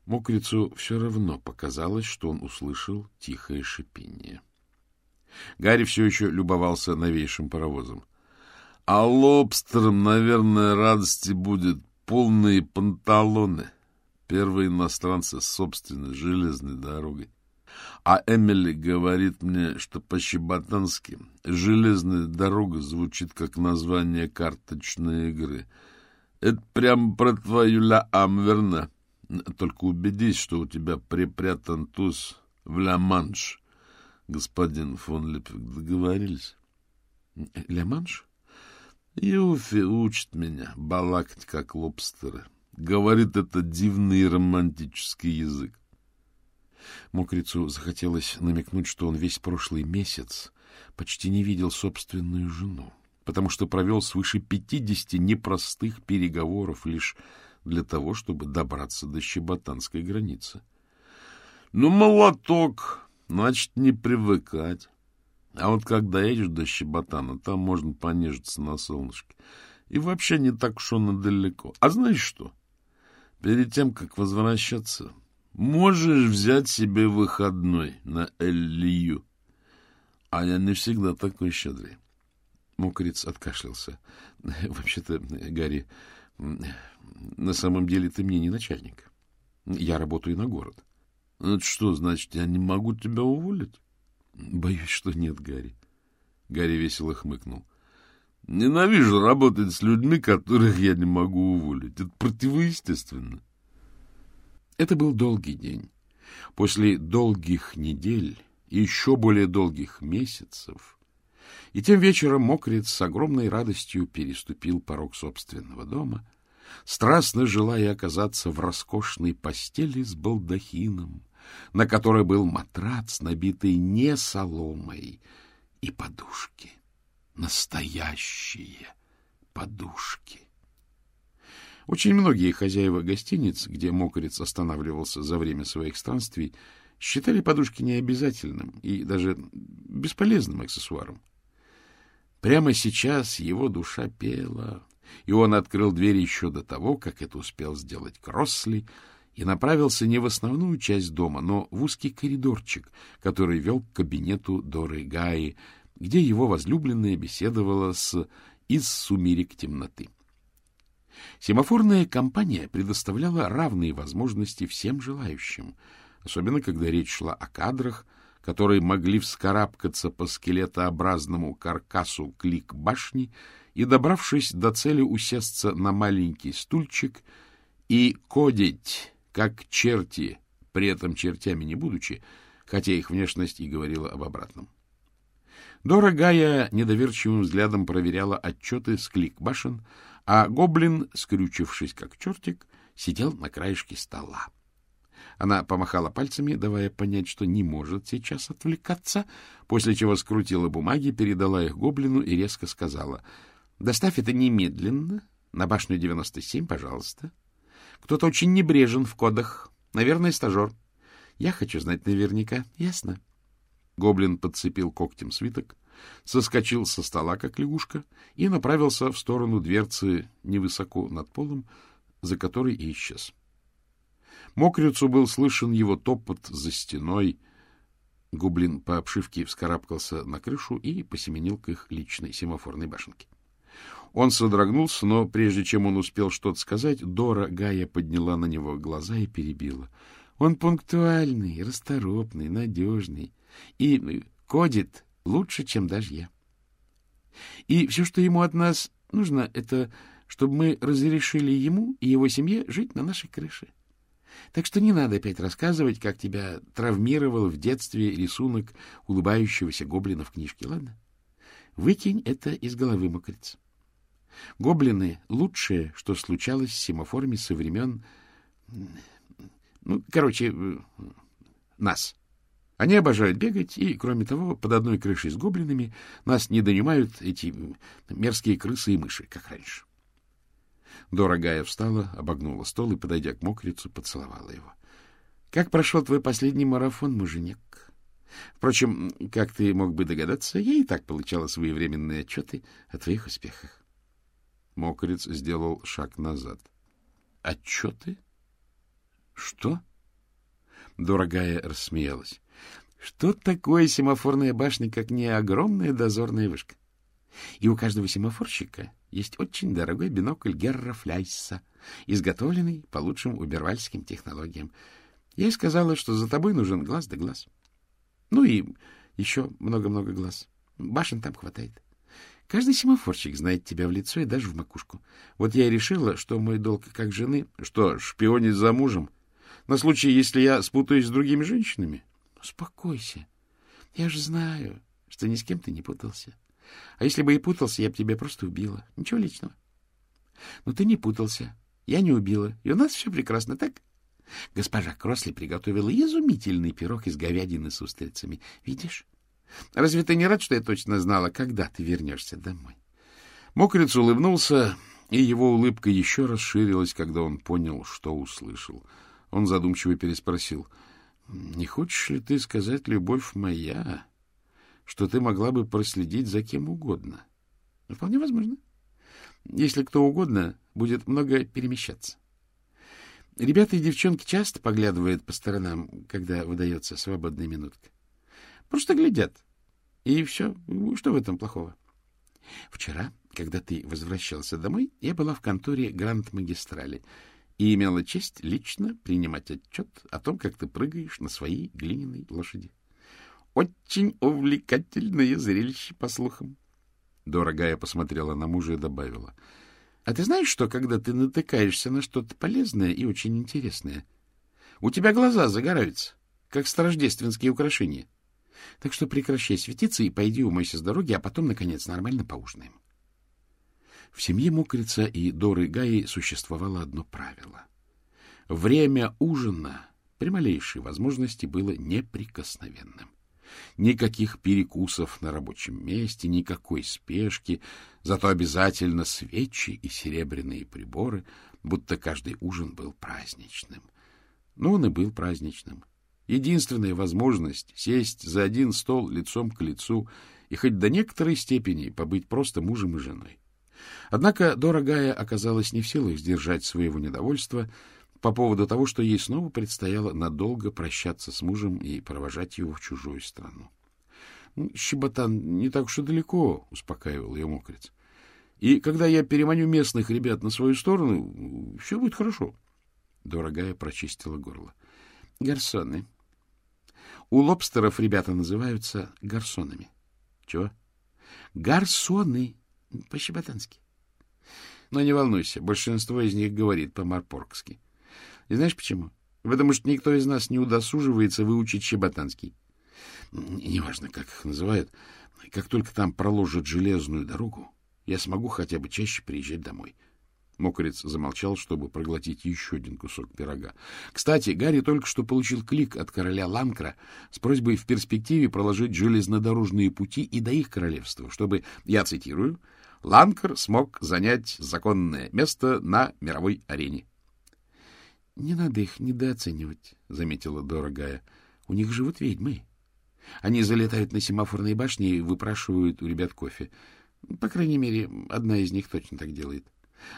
S1: мокрицу все равно показалось, что он услышал тихое шипение. Гарри все еще любовался новейшим паровозом. — А лобстерам, наверное, радости будет полные панталоны. Первые иностранцы с собственной железной дорогой. А Эмили говорит мне, что по-щеботански железная дорога звучит как название карточной игры — это прям про твою ля Амверна. Только убедись, что у тебя припрятан туз в ля-манш. Господин фон Липвик, договорились?
S2: Ля-манш?
S1: Юфи учит меня балакать, как лобстеры. Говорит это дивный романтический язык.
S2: Мокрицу захотелось намекнуть, что он весь прошлый месяц почти не видел собственную жену потому что провел свыше пятидесяти непростых переговоров лишь для того, чтобы добраться до щеботанской границы. Ну, молоток, значит, не привыкать. А вот когда едешь до Щеботана, там можно понежиться на солнышке. И вообще не так уж он и далеко. А знаешь что? Перед тем, как возвращаться, можешь взять себе выходной на Элью. А я не всегда такой щедрый. Мокриц откашлялся. — Вообще-то, Гарри, на самом деле ты мне не начальник. Я работаю на город.
S1: — Это что, значит, я не могу тебя уволить?
S2: — Боюсь, что нет, Гарри.
S1: Гарри весело хмыкнул. — Ненавижу работать с людьми, которых я не могу уволить. Это противоестественно.
S2: Это был долгий день. После долгих недель и еще более долгих месяцев и тем вечером мокрец с огромной радостью переступил порог собственного дома, страстно желая оказаться в роскошной постели с балдахином, на которой был матрац, набитый не соломой, и подушки. Настоящие подушки. Очень многие хозяева гостиниц, где мокрец останавливался за время своих странствий, считали подушки необязательным и даже бесполезным аксессуаром. Прямо сейчас его душа пела, и он открыл дверь еще до того, как это успел сделать Кроссли, и направился не в основную часть дома, но в узкий коридорчик, который вел к кабинету Доры Гаи, где его возлюбленная беседовала с «Из сумерек темноты». Семафорная компания предоставляла равные возможности всем желающим.
S1: особенно когда речь шла о кадрах, которые могли вскарабкаться по скелетообразному каркасу клик башни и, добравшись до цели, усесться на маленький стульчик и кодить, как черти, при этом чертями не будучи, хотя их внешность и говорила об обратном. Дорогая недоверчивым взглядом проверяла отчеты с клик башен, а гоблин, скрючившись как чертик, сидел на краешке стола. Она помахала пальцами, давая понять, что не может сейчас отвлекаться, после чего скрутила бумаги, передала их гоблину и резко сказала, «Доставь это немедленно, на башню 97, пожалуйста. Кто-то очень небрежен в кодах, наверное, стажер. Я хочу знать наверняка, ясно?» Гоблин подцепил когтем свиток, соскочил со стола, как лягушка, и направился в сторону дверцы невысоко над полом, за которой и исчез. Мокрицу был слышен его топот за стеной. Гублин по обшивке вскарабкался на крышу и посеменил к их личной семафорной башенке. Он содрогнулся, но прежде чем он успел что-то сказать, Дора Гая подняла на него глаза и перебила. Он пунктуальный, расторопный, надежный и кодит лучше, чем даже я. И все, что ему от нас нужно, это чтобы мы разрешили ему и его семье жить на нашей крыше. Так что не надо опять рассказывать, как тебя травмировал в детстве рисунок улыбающегося гоблина в книжке, ладно? Выкинь это из головы, мокрец. Гоблины — лучшее, что случалось с семафорами со времен... Ну, короче, э, нас. Они обожают бегать, и, кроме того, под одной крышей с гоблинами нас не донимают эти мерзкие крысы и мыши, как раньше. Дорогая встала, обогнула стол и, подойдя к мокрицу, поцеловала его. — Как прошел твой последний марафон, муженек? Впрочем, как ты мог бы догадаться, я и так получала своевременные отчеты о твоих успехах. Мокриц сделал шаг назад. — Отчеты? — Что? Дорогая рассмеялась. — Что такое семафорная башня, как не огромная дозорная вышка? И у каждого семафорщика есть очень дорогой бинокль Герра Фляйса, изготовленный по лучшим убервальским технологиям. Я ей сказала, что за тобой нужен глаз да глаз. Ну и еще много-много глаз. Башен там хватает. Каждый семафорщик знает тебя в лицо и даже в макушку. Вот я и решила, что мой долг как жены... Что, шпионить за мужем? На случай, если я спутаюсь с другими женщинами? Успокойся. Я же знаю, что ни с кем ты не путался. А если бы и путался, я бы тебя просто убила. Ничего личного. Но ты не путался. Я не убила. И у нас все прекрасно, так? Госпожа Кросли приготовила изумительный пирог из говядины с устрицами. Видишь? Разве ты не рад, что я точно знала, когда ты вернешься домой? Мокрец улыбнулся, и его улыбка еще расширилась, когда он понял, что услышал. Он задумчиво переспросил. — Не хочешь ли ты сказать, любовь моя, что ты могла бы проследить за кем угодно. Ну, вполне возможно. Если кто угодно будет много перемещаться. Ребята и девчонки часто поглядывают по сторонам, когда выдается свободная минутка. Просто глядят. И все. Что в этом плохого? Вчера, когда ты возвращался домой, я была в конторе Гранд-Магистрали и имела честь лично принимать отчет о том, как ты прыгаешь на своей глиняной лошади. Очень увлекательное зрелище, по слухам. Дорогая посмотрела на мужа и добавила. — А ты знаешь, что, когда ты натыкаешься на что-то полезное и очень интересное, у тебя глаза загораются, как старождественские украшения. Так что прекращай светиться и пойди умойся с дороги, а потом, наконец, нормально поужинаем. В семье Мокрица и Доры Гаи существовало одно правило. Время ужина при малейшей возможности было неприкосновенным. Никаких перекусов на рабочем месте, никакой спешки, зато обязательно свечи и серебряные приборы, будто каждый ужин был праздничным. Но он и был праздничным. Единственная возможность сесть за один стол лицом к лицу и хоть до некоторой степени побыть просто мужем и женой. Однако дорогая оказалась не в силах сдержать своего недовольства по поводу того, что ей снова предстояло надолго прощаться с мужем и провожать его в чужую страну. «Ну, — Щеботан не так уж и далеко, — успокаивал ее мокрец. — И когда я переманю местных ребят на свою сторону, все будет хорошо. Дорогая прочистила горло. — Гарсоны,
S2: У лобстеров ребята называются гарсонами.
S1: — Чего?
S2: — Гарсоны. По-щеботански. Но не волнуйся, большинство из них говорит по-марпоргски. И знаешь почему? Потому что никто из нас не удосуживается выучить щеботанский. Неважно, как их называют. Как только там проложат железную дорогу, я смогу хотя бы чаще приезжать домой. Мокрец замолчал, чтобы проглотить еще один кусок пирога. Кстати, Гарри только что получил клик от короля Ланкра с просьбой в перспективе проложить железнодорожные пути и до их королевства, чтобы, я цитирую, Ланкр смог занять законное место на мировой арене. — Не надо их недооценивать, — заметила дорогая. — У них живут ведьмы. Они залетают на семафорные башни и выпрашивают у ребят кофе. По крайней мере, одна из них точно так делает.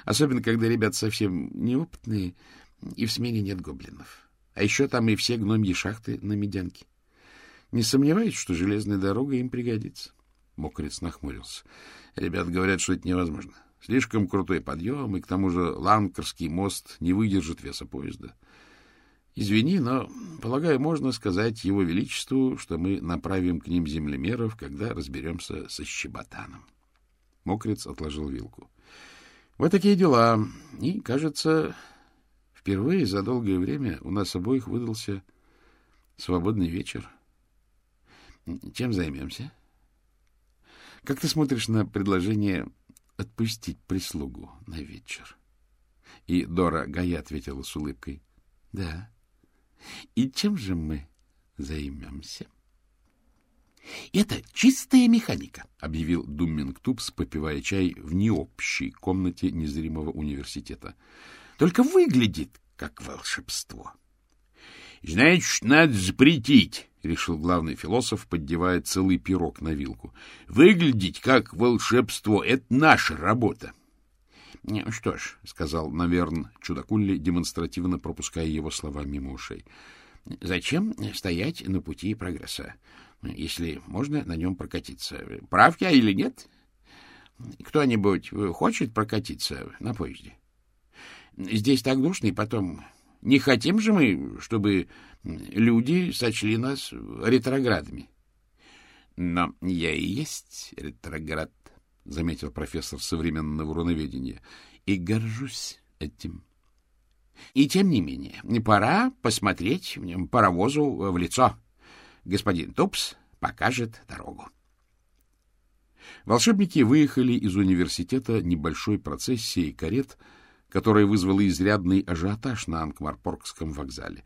S2: Особенно, когда ребят совсем неопытные, и в смене нет гоблинов. А еще там и все гномьи шахты на медянке. Не сомневаюсь, что железная дорога им пригодится. Мокрец нахмурился. Ребят говорят, что это невозможно. Слишком крутой подъем, и к тому же Ланкерский мост не выдержит веса поезда. Извини, но, полагаю, можно сказать его величеству, что мы направим к ним землемеров, когда разберемся со щеботаном. Мокрец отложил вилку. Вот такие дела. И, кажется, впервые за долгое время у нас обоих выдался свободный вечер. Чем займемся? Как ты смотришь на предложение отпустить прислугу на вечер? И Дора Гая ответила с улыбкой. — Да. И чем же мы займемся? — Это чистая механика, — объявил Думминг Тупс, попивая чай в необщей комнате незримого университета. — Только выглядит как волшебство. — Значит, надо запретить, — решил главный философ, поддевая целый пирог на вилку. — Выглядеть как волшебство — это наша работа. —— Что ж, — сказал Наверн Чудакулли, демонстративно пропуская его слова мимо ушей, — зачем стоять на пути прогресса, если можно на нем прокатиться? Прав я или нет? Кто-нибудь хочет прокатиться на поезде? Здесь так душно, и потом... Не хотим же мы, чтобы люди сочли нас ретроградами. Но я и есть ретроград, — заметил профессор современного руноведения, — и горжусь этим. И тем не менее, пора посмотреть паровозу в лицо. Господин Тупс покажет дорогу. Волшебники выехали из университета небольшой процессией карет, которая вызвала изрядный ажиотаж на Анкмарпоргском вокзале.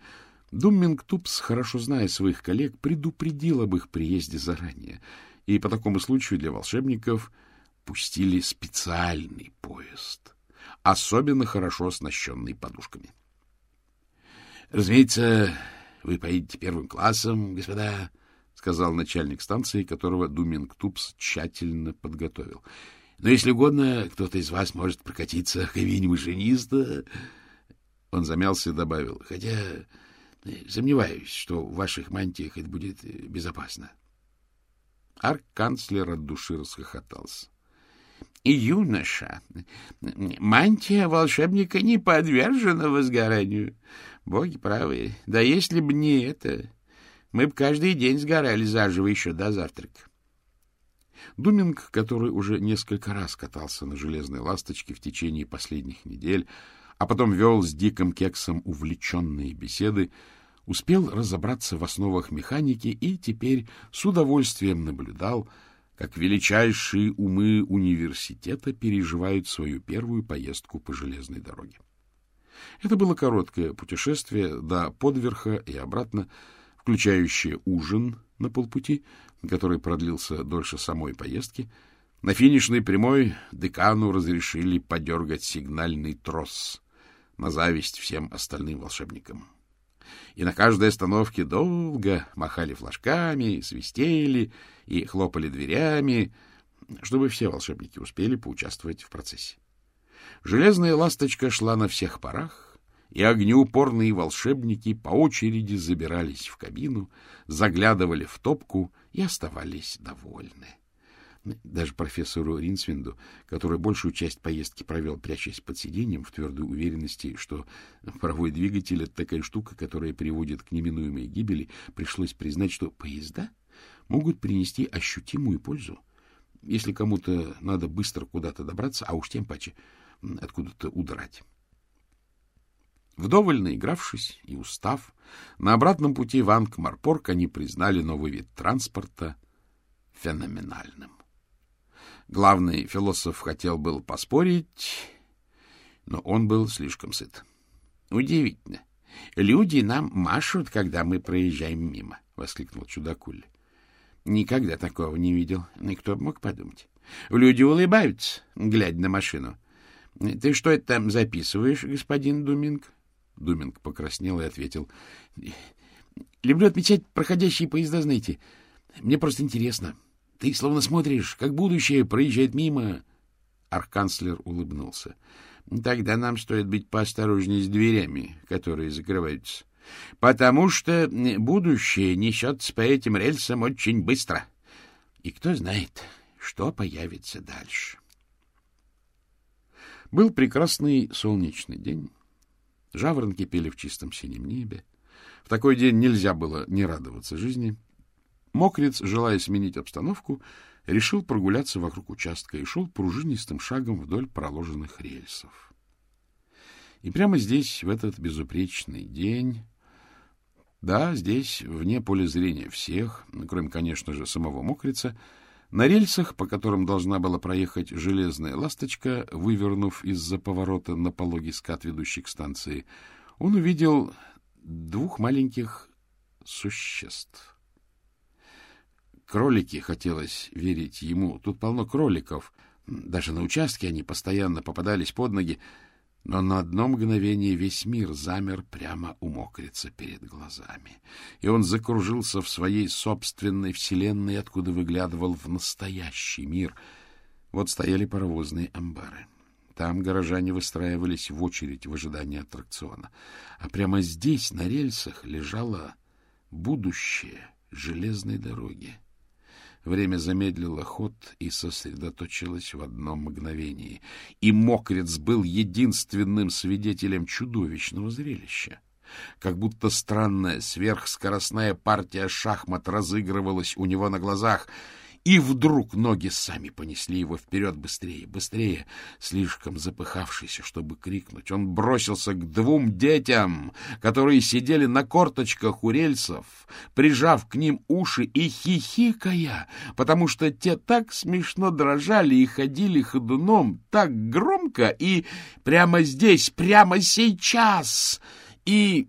S2: Думминг Тупс, хорошо зная своих коллег, предупредил об их приезде заранее, и по такому случаю для волшебников — пустили специальный поезд, особенно хорошо оснащенный подушками. — Разумеется, вы поедете первым классом, господа, — сказал начальник станции, которого Думинг Тупс тщательно подготовил. — Но если угодно, кто-то из вас может прокатиться в кабине машиниста. Он замялся и добавил, хотя сомневаюсь, что в ваших мантиях это будет безопасно. Арк-канцлер от души расхохотался и юноша. Мантия волшебника не подвержена возгоранию. Боги правы. Да если бы не это, мы бы каждый день сгорали заживо еще до завтрака. Думинг, который уже несколько раз катался на железной ласточке в течение последних недель, а потом вел с Диком Кексом увлеченные беседы, успел разобраться в основах механики и теперь с удовольствием наблюдал, как величайшие умы университета переживают свою первую поездку по железной дороге. Это было короткое путешествие до Подверха и обратно, включающее ужин на полпути, который продлился дольше самой поездки. На финишной прямой декану разрешили подергать сигнальный трос на зависть всем остальным волшебникам. И на каждой остановке долго махали флажками, свистели и хлопали дверями, чтобы все волшебники успели поучаствовать в процессе. Железная ласточка шла на всех парах, и огнеупорные волшебники по очереди забирались в кабину, заглядывали в топку и оставались довольны.
S1: Даже профессору Ринсвинду, который большую часть поездки провел, прячась под сиденьем, в твердой уверенности, что паровой двигатель — это такая штука, которая приводит к неминуемой гибели, пришлось признать, что поезда могут принести ощутимую пользу. Если кому-то надо быстро куда-то добраться, а уж тем паче откуда-то удрать. Вдоволь наигравшись и устав, на обратном пути в Ангмарпорг они признали новый вид транспорта феноменальным. Главный философ хотел был поспорить, но он был слишком сыт. — Удивительно. Люди нам машут, когда мы проезжаем мимо, — воскликнул чудакуль. — Никогда такого не видел. И кто бы мог подумать. Люди улыбаются, глядя на машину. — Ты что это там записываешь, господин Думинг? Думинг покраснел и ответил. — Люблю отмечать проходящие поезда, знаете. Мне просто интересно. — ты словно смотришь, как будущее проезжает мимо. Арканцлер улыбнулся. — Тогда нам стоит быть поосторожнее с дверями, которые закрываются. Потому что будущее несется по этим рельсам очень быстро. И кто знает, что появится дальше. Был прекрасный солнечный день. Жаворонки пели в чистом синем небе. В такой день нельзя было не радоваться жизни — Мокриц, желая сменить обстановку, решил прогуляться вокруг участка и шел пружинистым шагом вдоль проложенных рельсов. И прямо здесь, в этот безупречный день, да, здесь, вне поля зрения всех, кроме, конечно же, самого Мокрица, на рельсах, по которым должна была проехать железная ласточка, вывернув из-за поворота на пологий скат, ведущий к станции, он увидел двух маленьких существ. Кролики, хотелось верить ему. Тут полно кроликов. Даже на участке они постоянно попадались под ноги. Но на одно мгновение весь мир замер прямо у мокрица перед глазами. И он закружился в своей собственной вселенной, откуда выглядывал в настоящий мир. Вот стояли паровозные амбары. Там горожане выстраивались в очередь в ожидании аттракциона. А прямо здесь, на рельсах, лежало будущее железной дороги. Время замедлило ход и сосредоточилось в одном мгновении. И Мокрец был единственным свидетелем чудовищного зрелища. Как будто странная сверхскоростная партия шахмат разыгрывалась у него на глазах — и вдруг ноги сами понесли его вперед быстрее, быстрее, слишком запыхавшийся, чтобы крикнуть. Он бросился к двум детям, которые сидели на корточках у рельсов, прижав к ним уши и хихикая, потому что те так смешно дрожали и ходили ходуном так громко и прямо здесь, прямо сейчас и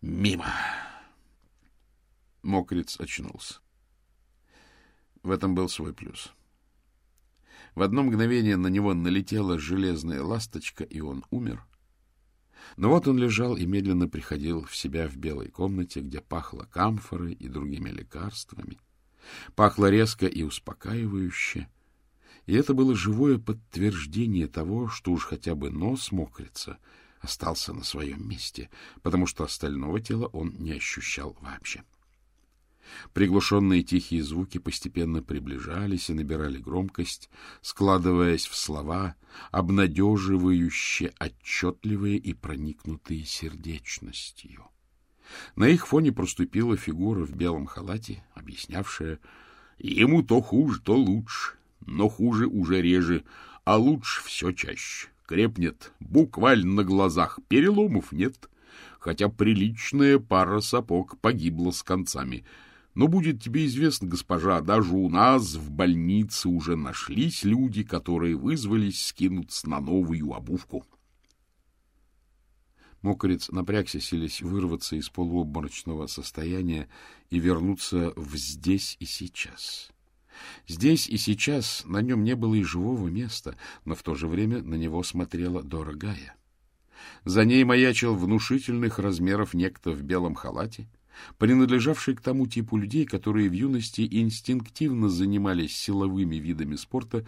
S1: мимо. Мокриц очнулся. В этом был свой плюс. В одно мгновение на него налетела железная ласточка, и он умер. Но вот он лежал и медленно приходил в себя в белой комнате, где пахло камфорой и другими лекарствами. Пахло резко и успокаивающе. И это было живое подтверждение того, что уж хотя бы нос мокрица остался на своем месте, потому что остального тела он не ощущал вообще. — Приглушенные тихие звуки постепенно приближались и набирали громкость, складываясь в слова, обнадеживающие, отчетливые и проникнутые сердечностью. На их фоне проступила фигура в белом халате, объяснявшая «Ему то хуже, то лучше, но хуже уже реже, а лучше все чаще. Крепнет буквально на глазах, переломов нет, хотя приличная пара сапог погибла с концами». Но будет тебе известно, госпожа, даже у нас в больнице уже нашлись люди, которые вызвались скинуться на новую обувку. Мокрец напрягся, селись вырваться из полуобморочного состояния и вернуться в здесь и сейчас. Здесь и сейчас на нем не было и живого места, но в то же время на него смотрела дорогая. За ней маячил внушительных размеров некто в белом халате, принадлежавший к тому типу людей, которые в юности инстинктивно занимались силовыми видами спорта,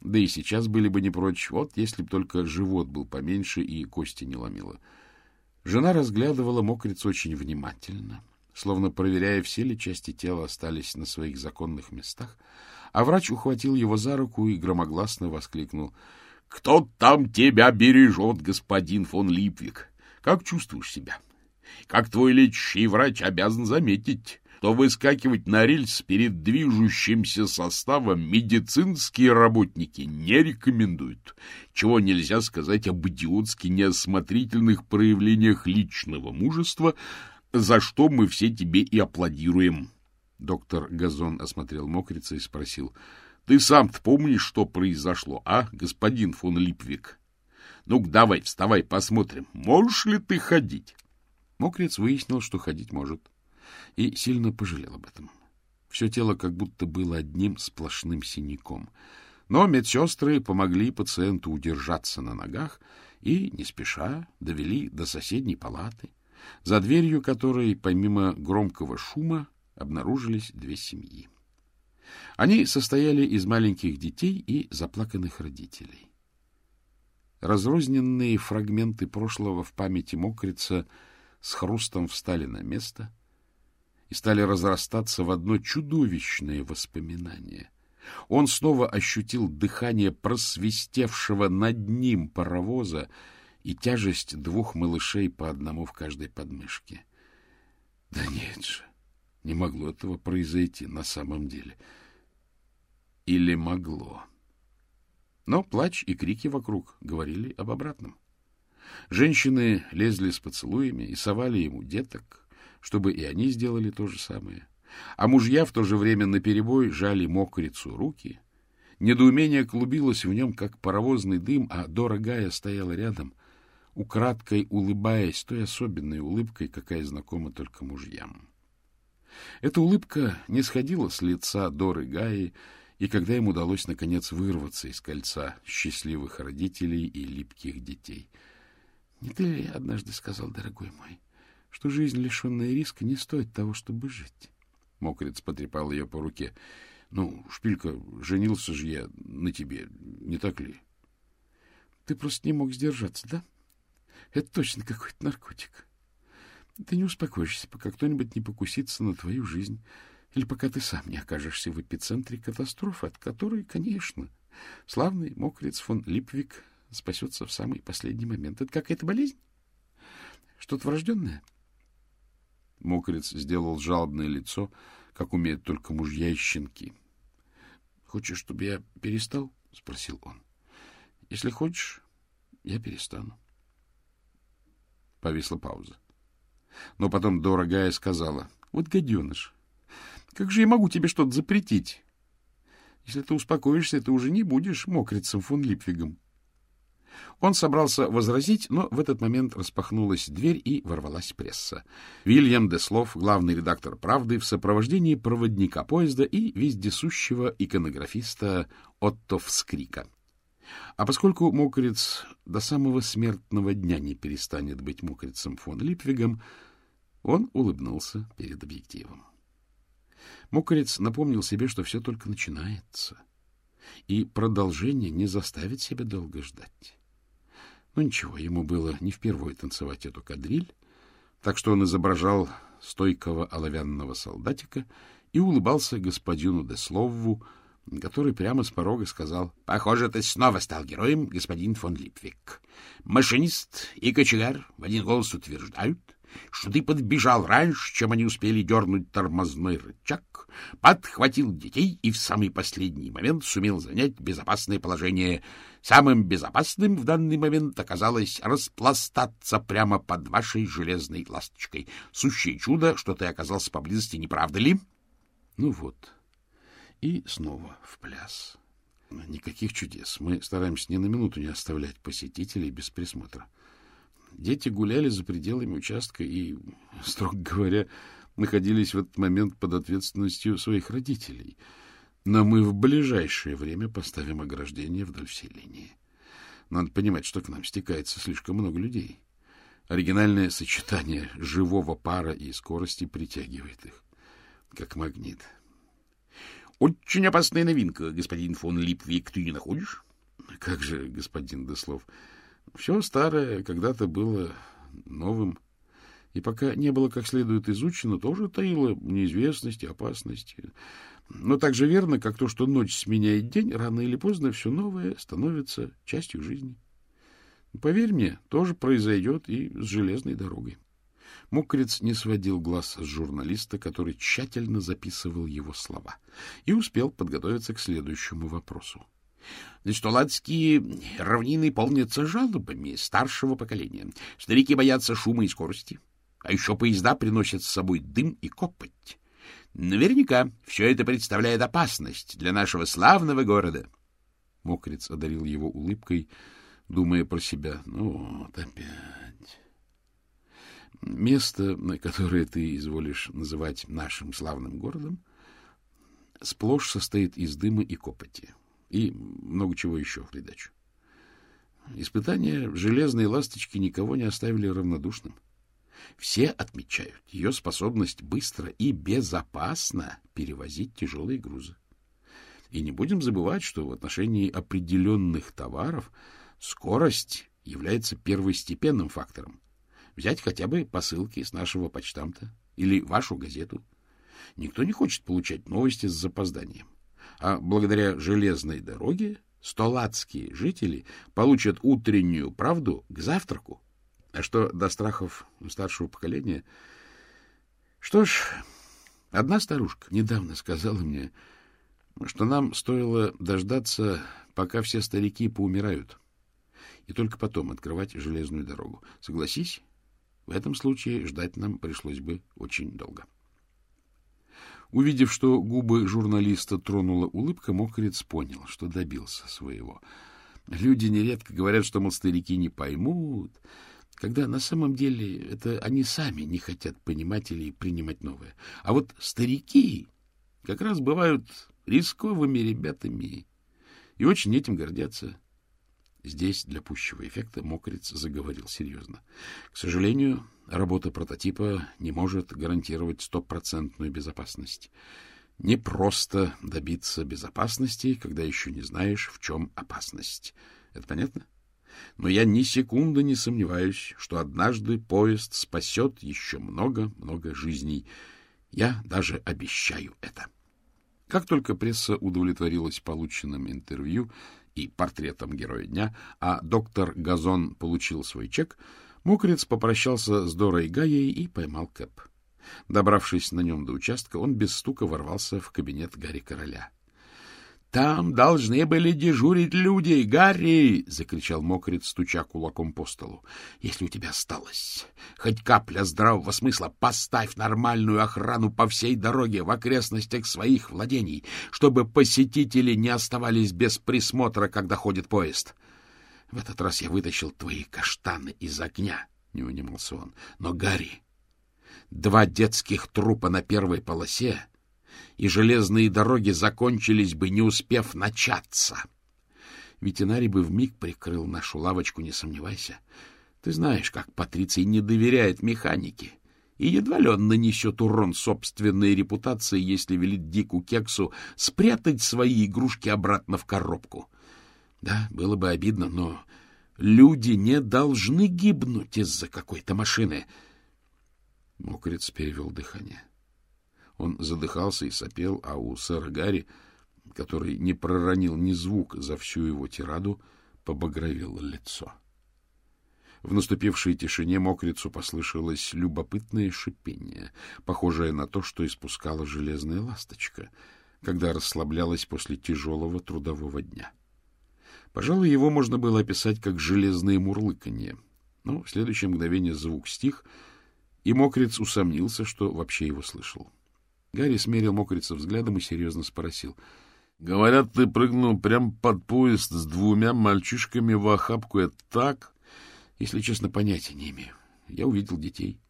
S1: да и сейчас были бы не прочь, вот если б только живот был поменьше и кости не ломило. Жена разглядывала мокрец очень внимательно, словно проверяя, все ли части тела остались на своих законных местах, А врач ухватил его за руку и громогласно воскликнул. — Кто там тебя бережет, господин фон Липвик? Как чувствуешь себя? Как твой лечащий врач обязан заметить, то выскакивать на рельс перед движущимся составом медицинские работники не рекомендуют, чего нельзя сказать об идиотски неосмотрительных проявлениях личного мужества, за что мы все тебе и аплодируем. Доктор Газон осмотрел мокрица и спросил, — Ты сам-то помнишь, что произошло, а, господин фон Липвик? Ну-ка, давай, вставай, посмотрим, можешь ли ты ходить? Мокриц выяснил, что ходить может. — и сильно пожалел об этом. Все тело как будто было одним сплошным синяком. Но медсестры помогли пациенту удержаться на ногах и, не спеша, довели до соседней палаты, за дверью которой, помимо громкого шума, обнаружились две семьи. Они состояли из маленьких детей и заплаканных родителей. Разрозненные фрагменты прошлого в памяти мокрица с хрустом встали на место — и стали разрастаться в одно чудовищное воспоминание. Он снова ощутил дыхание просвистевшего над ним паровоза и тяжесть двух малышей по одному в каждой подмышке. Да нет же, не могло этого произойти на самом деле. Или могло? Но плач и крики вокруг говорили об обратном. Женщины лезли с поцелуями и совали ему деток, чтобы и они сделали то же самое. А мужья в то же время наперебой жали мокрицу руки. Недоумение клубилось в нем, как паровозный дым, а дорогая стояла рядом, украдкой улыбаясь той особенной улыбкой, какая знакома только мужьям. Эта улыбка не сходила с лица Доры Гаи, и когда им удалось, наконец, вырваться из кольца счастливых родителей и липких детей. — Не ты ли однажды сказал, дорогой мой, что жизнь, лишенная риска, не стоит того, чтобы жить. Мокрец потрепал ее по руке. — Ну, Шпилька, женился же я на тебе, не так ли? — Ты просто не мог сдержаться, да? Это точно какой-то наркотик. Ты не успокоишься, пока кто-нибудь не покусится на твою жизнь, или пока ты сам не окажешься в эпицентре катастрофы, от которой, конечно, славный мокрец фон Липвик спасется в самый последний момент. Это какая-то болезнь? Что-то врожденное? — Мокрец сделал жалобное лицо, как умеют только мужья и щенки. — Хочешь, чтобы я перестал? — спросил он. — Если хочешь, я перестану. Повисла пауза. Но потом дорогая сказала. — Вот гаденыш, как же я могу тебе что-то запретить? Если ты успокоишься, ты уже не будешь мокрицем фон Липвигом. Он собрался возразить, но в этот момент распахнулась дверь и ворвалась пресса. Вильям Деслов, главный редактор «Правды», в сопровождении проводника поезда и вездесущего иконографиста Отто Вскрика. А поскольку мокрец до самого смертного дня не перестанет быть мокрицем фон Липвигом, он улыбнулся перед объективом. Мокрец напомнил себе, что все только начинается, и продолжение не заставит себя долго ждать. Ну, ничего, ему было не впервые танцевать эту кадриль, так что он изображал стойкого оловянного солдатика и улыбался господину Деслову, который прямо с порога сказал, — Похоже, ты снова стал героем, господин фон Липвик. Машинист и кочегар в один голос утверждают, что ты подбежал раньше, чем они успели дернуть тормозной рычаг, подхватил детей и в самый последний момент сумел занять безопасное положение. Самым безопасным в данный момент оказалось распластаться прямо под вашей железной ласточкой. Сущее чудо, что ты оказался поблизости, не правда ли? Ну вот. И снова в пляс. Никаких чудес. Мы стараемся ни на минуту не оставлять посетителей без присмотра. Дети гуляли за пределами участка и, строго говоря, находились в этот момент под ответственностью своих родителей. Но мы в ближайшее время поставим ограждение вдоль всей линии. Надо понимать, что к нам стекается слишком много людей. Оригинальное сочетание живого пара и скорости притягивает их, как магнит. — Очень опасная новинка, господин фон Липвик, ты не находишь? — Как же, господин Деслов, все старое когда-то было новым, и пока не было как следует изучено, тоже таило неизвестности, опасности. Но так же верно, как то, что ночь сменяет день, рано или поздно все новое становится частью жизни. Поверь мне, тоже произойдет и с железной дорогой. Мокрец не сводил глаз с журналиста, который тщательно записывал его слова, и успел подготовиться к следующему вопросу. Значит, Ладские равнины полнятся жалобами старшего поколения. Старики боятся шума и скорости, а еще поезда приносят с собой дым и копоть. Наверняка все это представляет опасность для нашего славного города. Мокрец одарил его улыбкой, думая про себя. Ну, вот опять. Место, которое ты изволишь называть нашим славным городом, сплошь состоит из дыма и копоти. И много чего еще в придачу. Испытания железной ласточки никого не оставили равнодушным. Все отмечают ее способность быстро и безопасно перевозить тяжелые грузы. И не будем забывать, что в отношении определенных товаров скорость является первостепенным фактором. Взять хотя бы посылки с нашего почтамта или вашу газету. Никто не хочет получать новости с запозданием. А благодаря железной дороге столацкие жители получат утреннюю правду к завтраку. А что до страхов старшего поколения? Что ж, одна старушка недавно сказала мне, что нам стоило дождаться, пока все старики поумирают, и только потом открывать железную дорогу. Согласись, в этом случае ждать нам пришлось бы очень долго. Увидев, что губы журналиста тронула улыбка, Мокрец понял, что добился своего. Люди нередко говорят, что, мол, старики не поймут, когда на самом деле это они сами не хотят понимать или принимать новое. А вот старики как раз бывают рисковыми ребятами и очень этим гордятся. Здесь для пущего эффекта Мокрец заговорил серьезно. К сожалению, работа прототипа не может гарантировать стопроцентную безопасность. Не просто добиться безопасности, когда еще не знаешь, в чем опасность. Это понятно? Но я ни секунды не сомневаюсь, что однажды поезд спасет еще много-много жизней. Я даже обещаю это. Как только пресса удовлетворилась полученным интервью и портретом героя дня, а доктор Газон получил свой чек, Мокрец попрощался с Дорой Гаей и поймал Кэп. Добравшись на нем до участка, он без стука ворвался в кабинет Гарри Короля. Там должны были дежурить люди. Гарри! — закричал мокрец, стуча кулаком по столу. — Если у тебя осталось хоть капля здравого смысла, поставь нормальную охрану по всей дороге в окрестностях своих владений, чтобы посетители не оставались без присмотра, когда ходит поезд. В этот раз я вытащил твои каштаны из огня, — не унимался он. Но, Гарри, два детских трупа на первой полосе и железные дороги закончились бы, не успев начаться. Ветеринарий бы вмиг прикрыл нашу лавочку, не сомневайся. Ты знаешь, как Патриций не доверяет механике, и едва ли он нанесет урон собственной репутации, если велит Дику Кексу спрятать свои игрушки обратно в коробку. Да, было бы обидно, но люди не должны гибнуть из-за какой-то машины. Мокрец перевел дыхание. — он задыхался и сопел, а у сэра Гарри, который не проронил ни звук за всю его тираду, побагровело лицо. В наступившей тишине мокрицу послышалось любопытное шипение, похожее на то, что испускала железная ласточка, когда расслаблялась после тяжелого трудового дня. Пожалуй, его можно было описать как железное мурлыканье, но в следующее мгновение звук стих, и мокрец усомнился, что вообще его слышал. Гарри смерил мокрица взглядом и серьезно спросил. — Говорят, ты прыгнул прямо под поезд с двумя мальчишками в охапку. Это так? — Если честно, понятия не имею. Я увидел детей.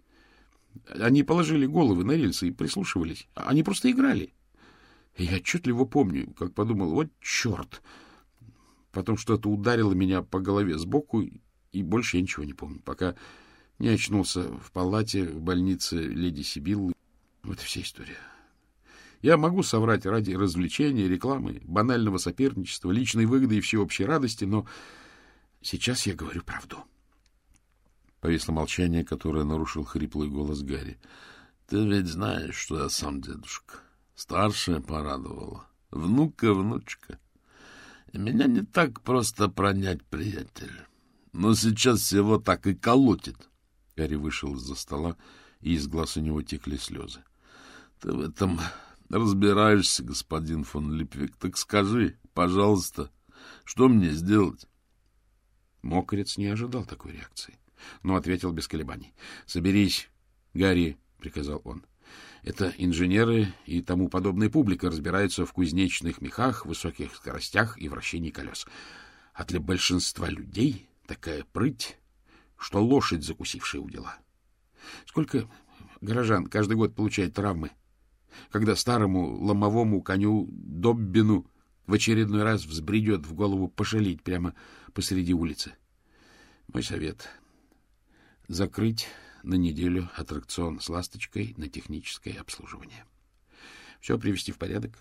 S1: Они положили головы на рельсы и прислушивались. Они просто играли. Я отчетливо помню, как подумал, вот черт! Потом что-то ударило меня по голове сбоку, и больше я ничего не помню, пока не очнулся в палате в больнице леди Сибиллы. Вот и вся история. Я могу соврать ради развлечения, рекламы, банального соперничества, личной выгоды и всеобщей радости, но сейчас я говорю правду. Повисло молчание, которое нарушил хриплый голос Гарри. — Ты ведь знаешь, что я сам дедушка.
S2: Старшая порадовала. Внука, внучка. И меня не так просто пронять, приятель. Но сейчас всего так и колотит. Гарри вышел из-за стола, и из глаз у него текли слезы. — Ты в этом разбираешься, господин фон Липвик. Так скажи, пожалуйста, что мне сделать?
S1: Мокрец не ожидал такой реакции, но ответил без колебаний. — Соберись, Гарри, — приказал он. Это инженеры и тому подобная публика разбираются в кузнечных мехах, высоких скоростях и вращении колес. А для большинства людей такая прыть, что лошадь, закусившая у дела. Сколько горожан каждый год получает травмы, когда старому ломовому коню Доббину в очередной раз взбредет в голову пошалить прямо посреди улицы. Мой совет — закрыть на неделю аттракцион с ласточкой на техническое обслуживание. Все привести в порядок,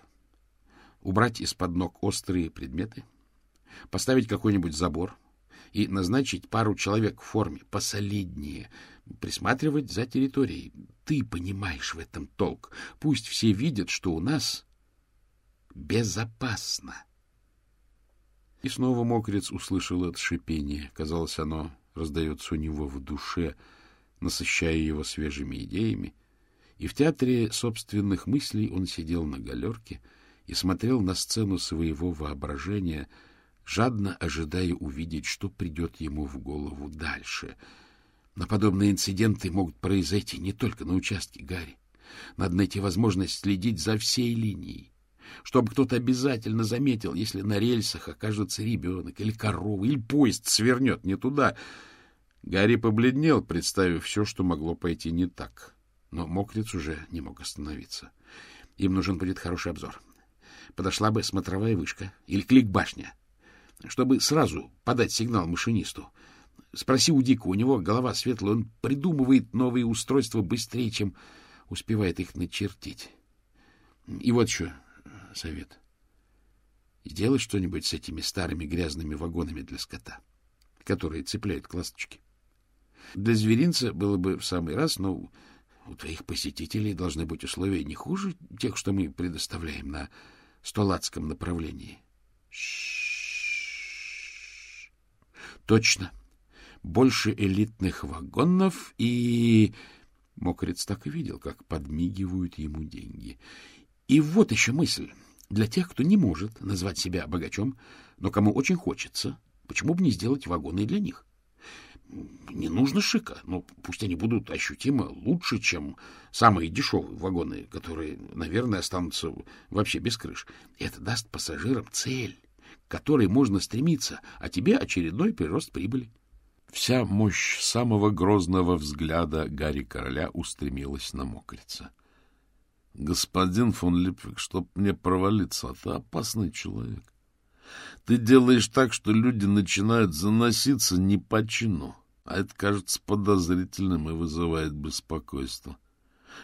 S1: убрать из-под ног острые предметы, поставить какой-нибудь забор и назначить пару человек в форме посолиднее, присматривать за территорией. Ты понимаешь в этом толк. Пусть все видят, что у нас безопасно. И снова мокрец услышал это шипение. Казалось, оно раздается у него в душе — насыщая его свежими идеями, и в театре собственных мыслей он сидел на галерке и смотрел на сцену своего воображения, жадно ожидая увидеть, что придет ему в голову дальше. Но подобные инциденты могут произойти не только на участке Гарри. Надо найти возможность следить за всей линией, чтобы кто-то обязательно заметил, если на рельсах окажется ребенок или корова, или поезд свернет не туда — Гарри побледнел, представив все, что могло пойти не так. Но мокрец уже не мог остановиться. Им нужен будет хороший обзор. Подошла бы смотровая вышка или клик-башня, чтобы сразу подать сигнал машинисту. Спроси у Дика, у него голова светлая, он придумывает новые устройства быстрее, чем успевает их начертить. И вот еще совет. Сделай что-нибудь с этими старыми грязными вагонами для скота, которые цепляют к ласточке. Для зверинца было бы в самый раз, но у твоих посетителей должны быть условия не хуже тех, что мы предоставляем на столацком направлении. Точно. Больше элитных вагонов и... Мокрец так и видел, как подмигивают ему деньги. И вот еще мысль. Для тех, кто не может назвать себя богачом, но кому очень хочется, почему бы не сделать вагоны для них? не нужно шика, но пусть они будут ощутимо лучше, чем самые дешевые вагоны, которые, наверное, останутся вообще без крыш. Это даст пассажирам цель, которой можно стремиться, а тебе очередной прирост прибыли.
S2: Вся мощь самого грозного взгляда Гарри Короля устремилась на мокрица. — Господин фон Липвик, чтоб мне провалиться, ты опасный человек. Ты делаешь так, что люди начинают заноситься не по чину, а это кажется подозрительным и вызывает беспокойство.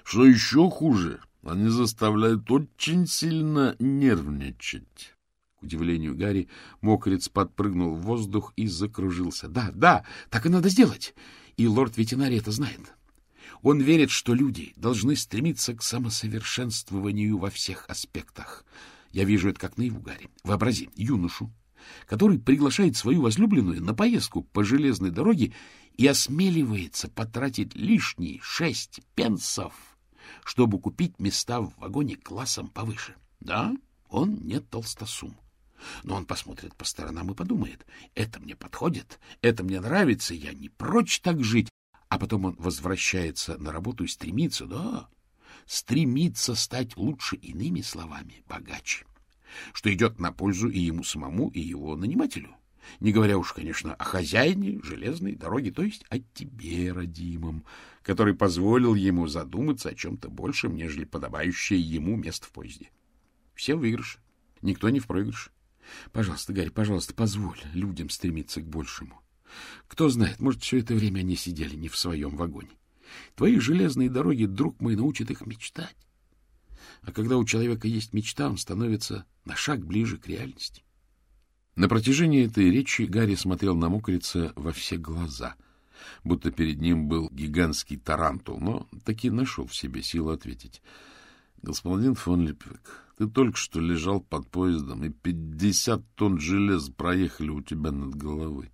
S2: Что еще хуже, они заставляют очень сильно нервничать.
S1: Удивлению Гарри, мокрец подпрыгнул в воздух и закружился. Да, да, так и надо сделать. И лорд-ветеринарий это знает. Он верит, что люди должны стремиться к самосовершенствованию во всех аспектах — я вижу это как наяву, Гарри. Вообрази юношу, который приглашает свою возлюбленную на поездку по железной дороге и осмеливается потратить лишние шесть пенсов, чтобы купить места в вагоне классом повыше. Да, он не толстосум. Но он посмотрит по сторонам и подумает, это мне подходит, это мне нравится, я не прочь так жить. А потом он возвращается на работу и стремится, да, стремится стать лучше, иными словами, богаче, что идет на пользу и ему самому, и его нанимателю. Не говоря уж, конечно, о хозяине железной дороги, то есть о тебе, родимом, который позволил ему задуматься о чем-то большем, нежели подобающее ему место в поезде. Все выигрыши, никто не в проигрыше. Пожалуйста, Гарри, пожалуйста, позволь людям стремиться к большему. Кто знает, может, все это время они сидели не в своем вагоне. Твои железные дороги, друг мой, научат их мечтать. А когда у человека есть мечта, он становится на шаг ближе к реальности. На протяжении этой речи Гарри смотрел на Мокрица во все глаза, будто перед ним был гигантский тарантул, но таки нашел в себе силу ответить. Господин фон Липвик, ты только что лежал под поездом, и пятьдесят тонн железа проехали у тебя над головой.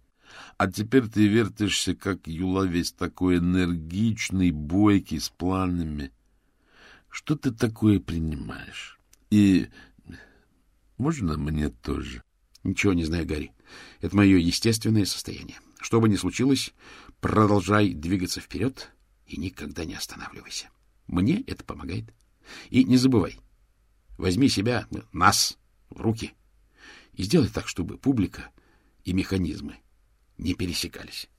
S1: А теперь ты вертишься, как юла весь такой энергичный, бойкий, с планами. Что ты такое принимаешь? И можно мне тоже?
S2: Ничего не знаю, Гарри. Это мое естественное состояние. Что бы ни случилось, продолжай двигаться вперед и никогда не останавливайся. Мне это помогает. И не забывай, возьми себя, нас, в руки и сделай так, чтобы публика и механизмы не пересекались.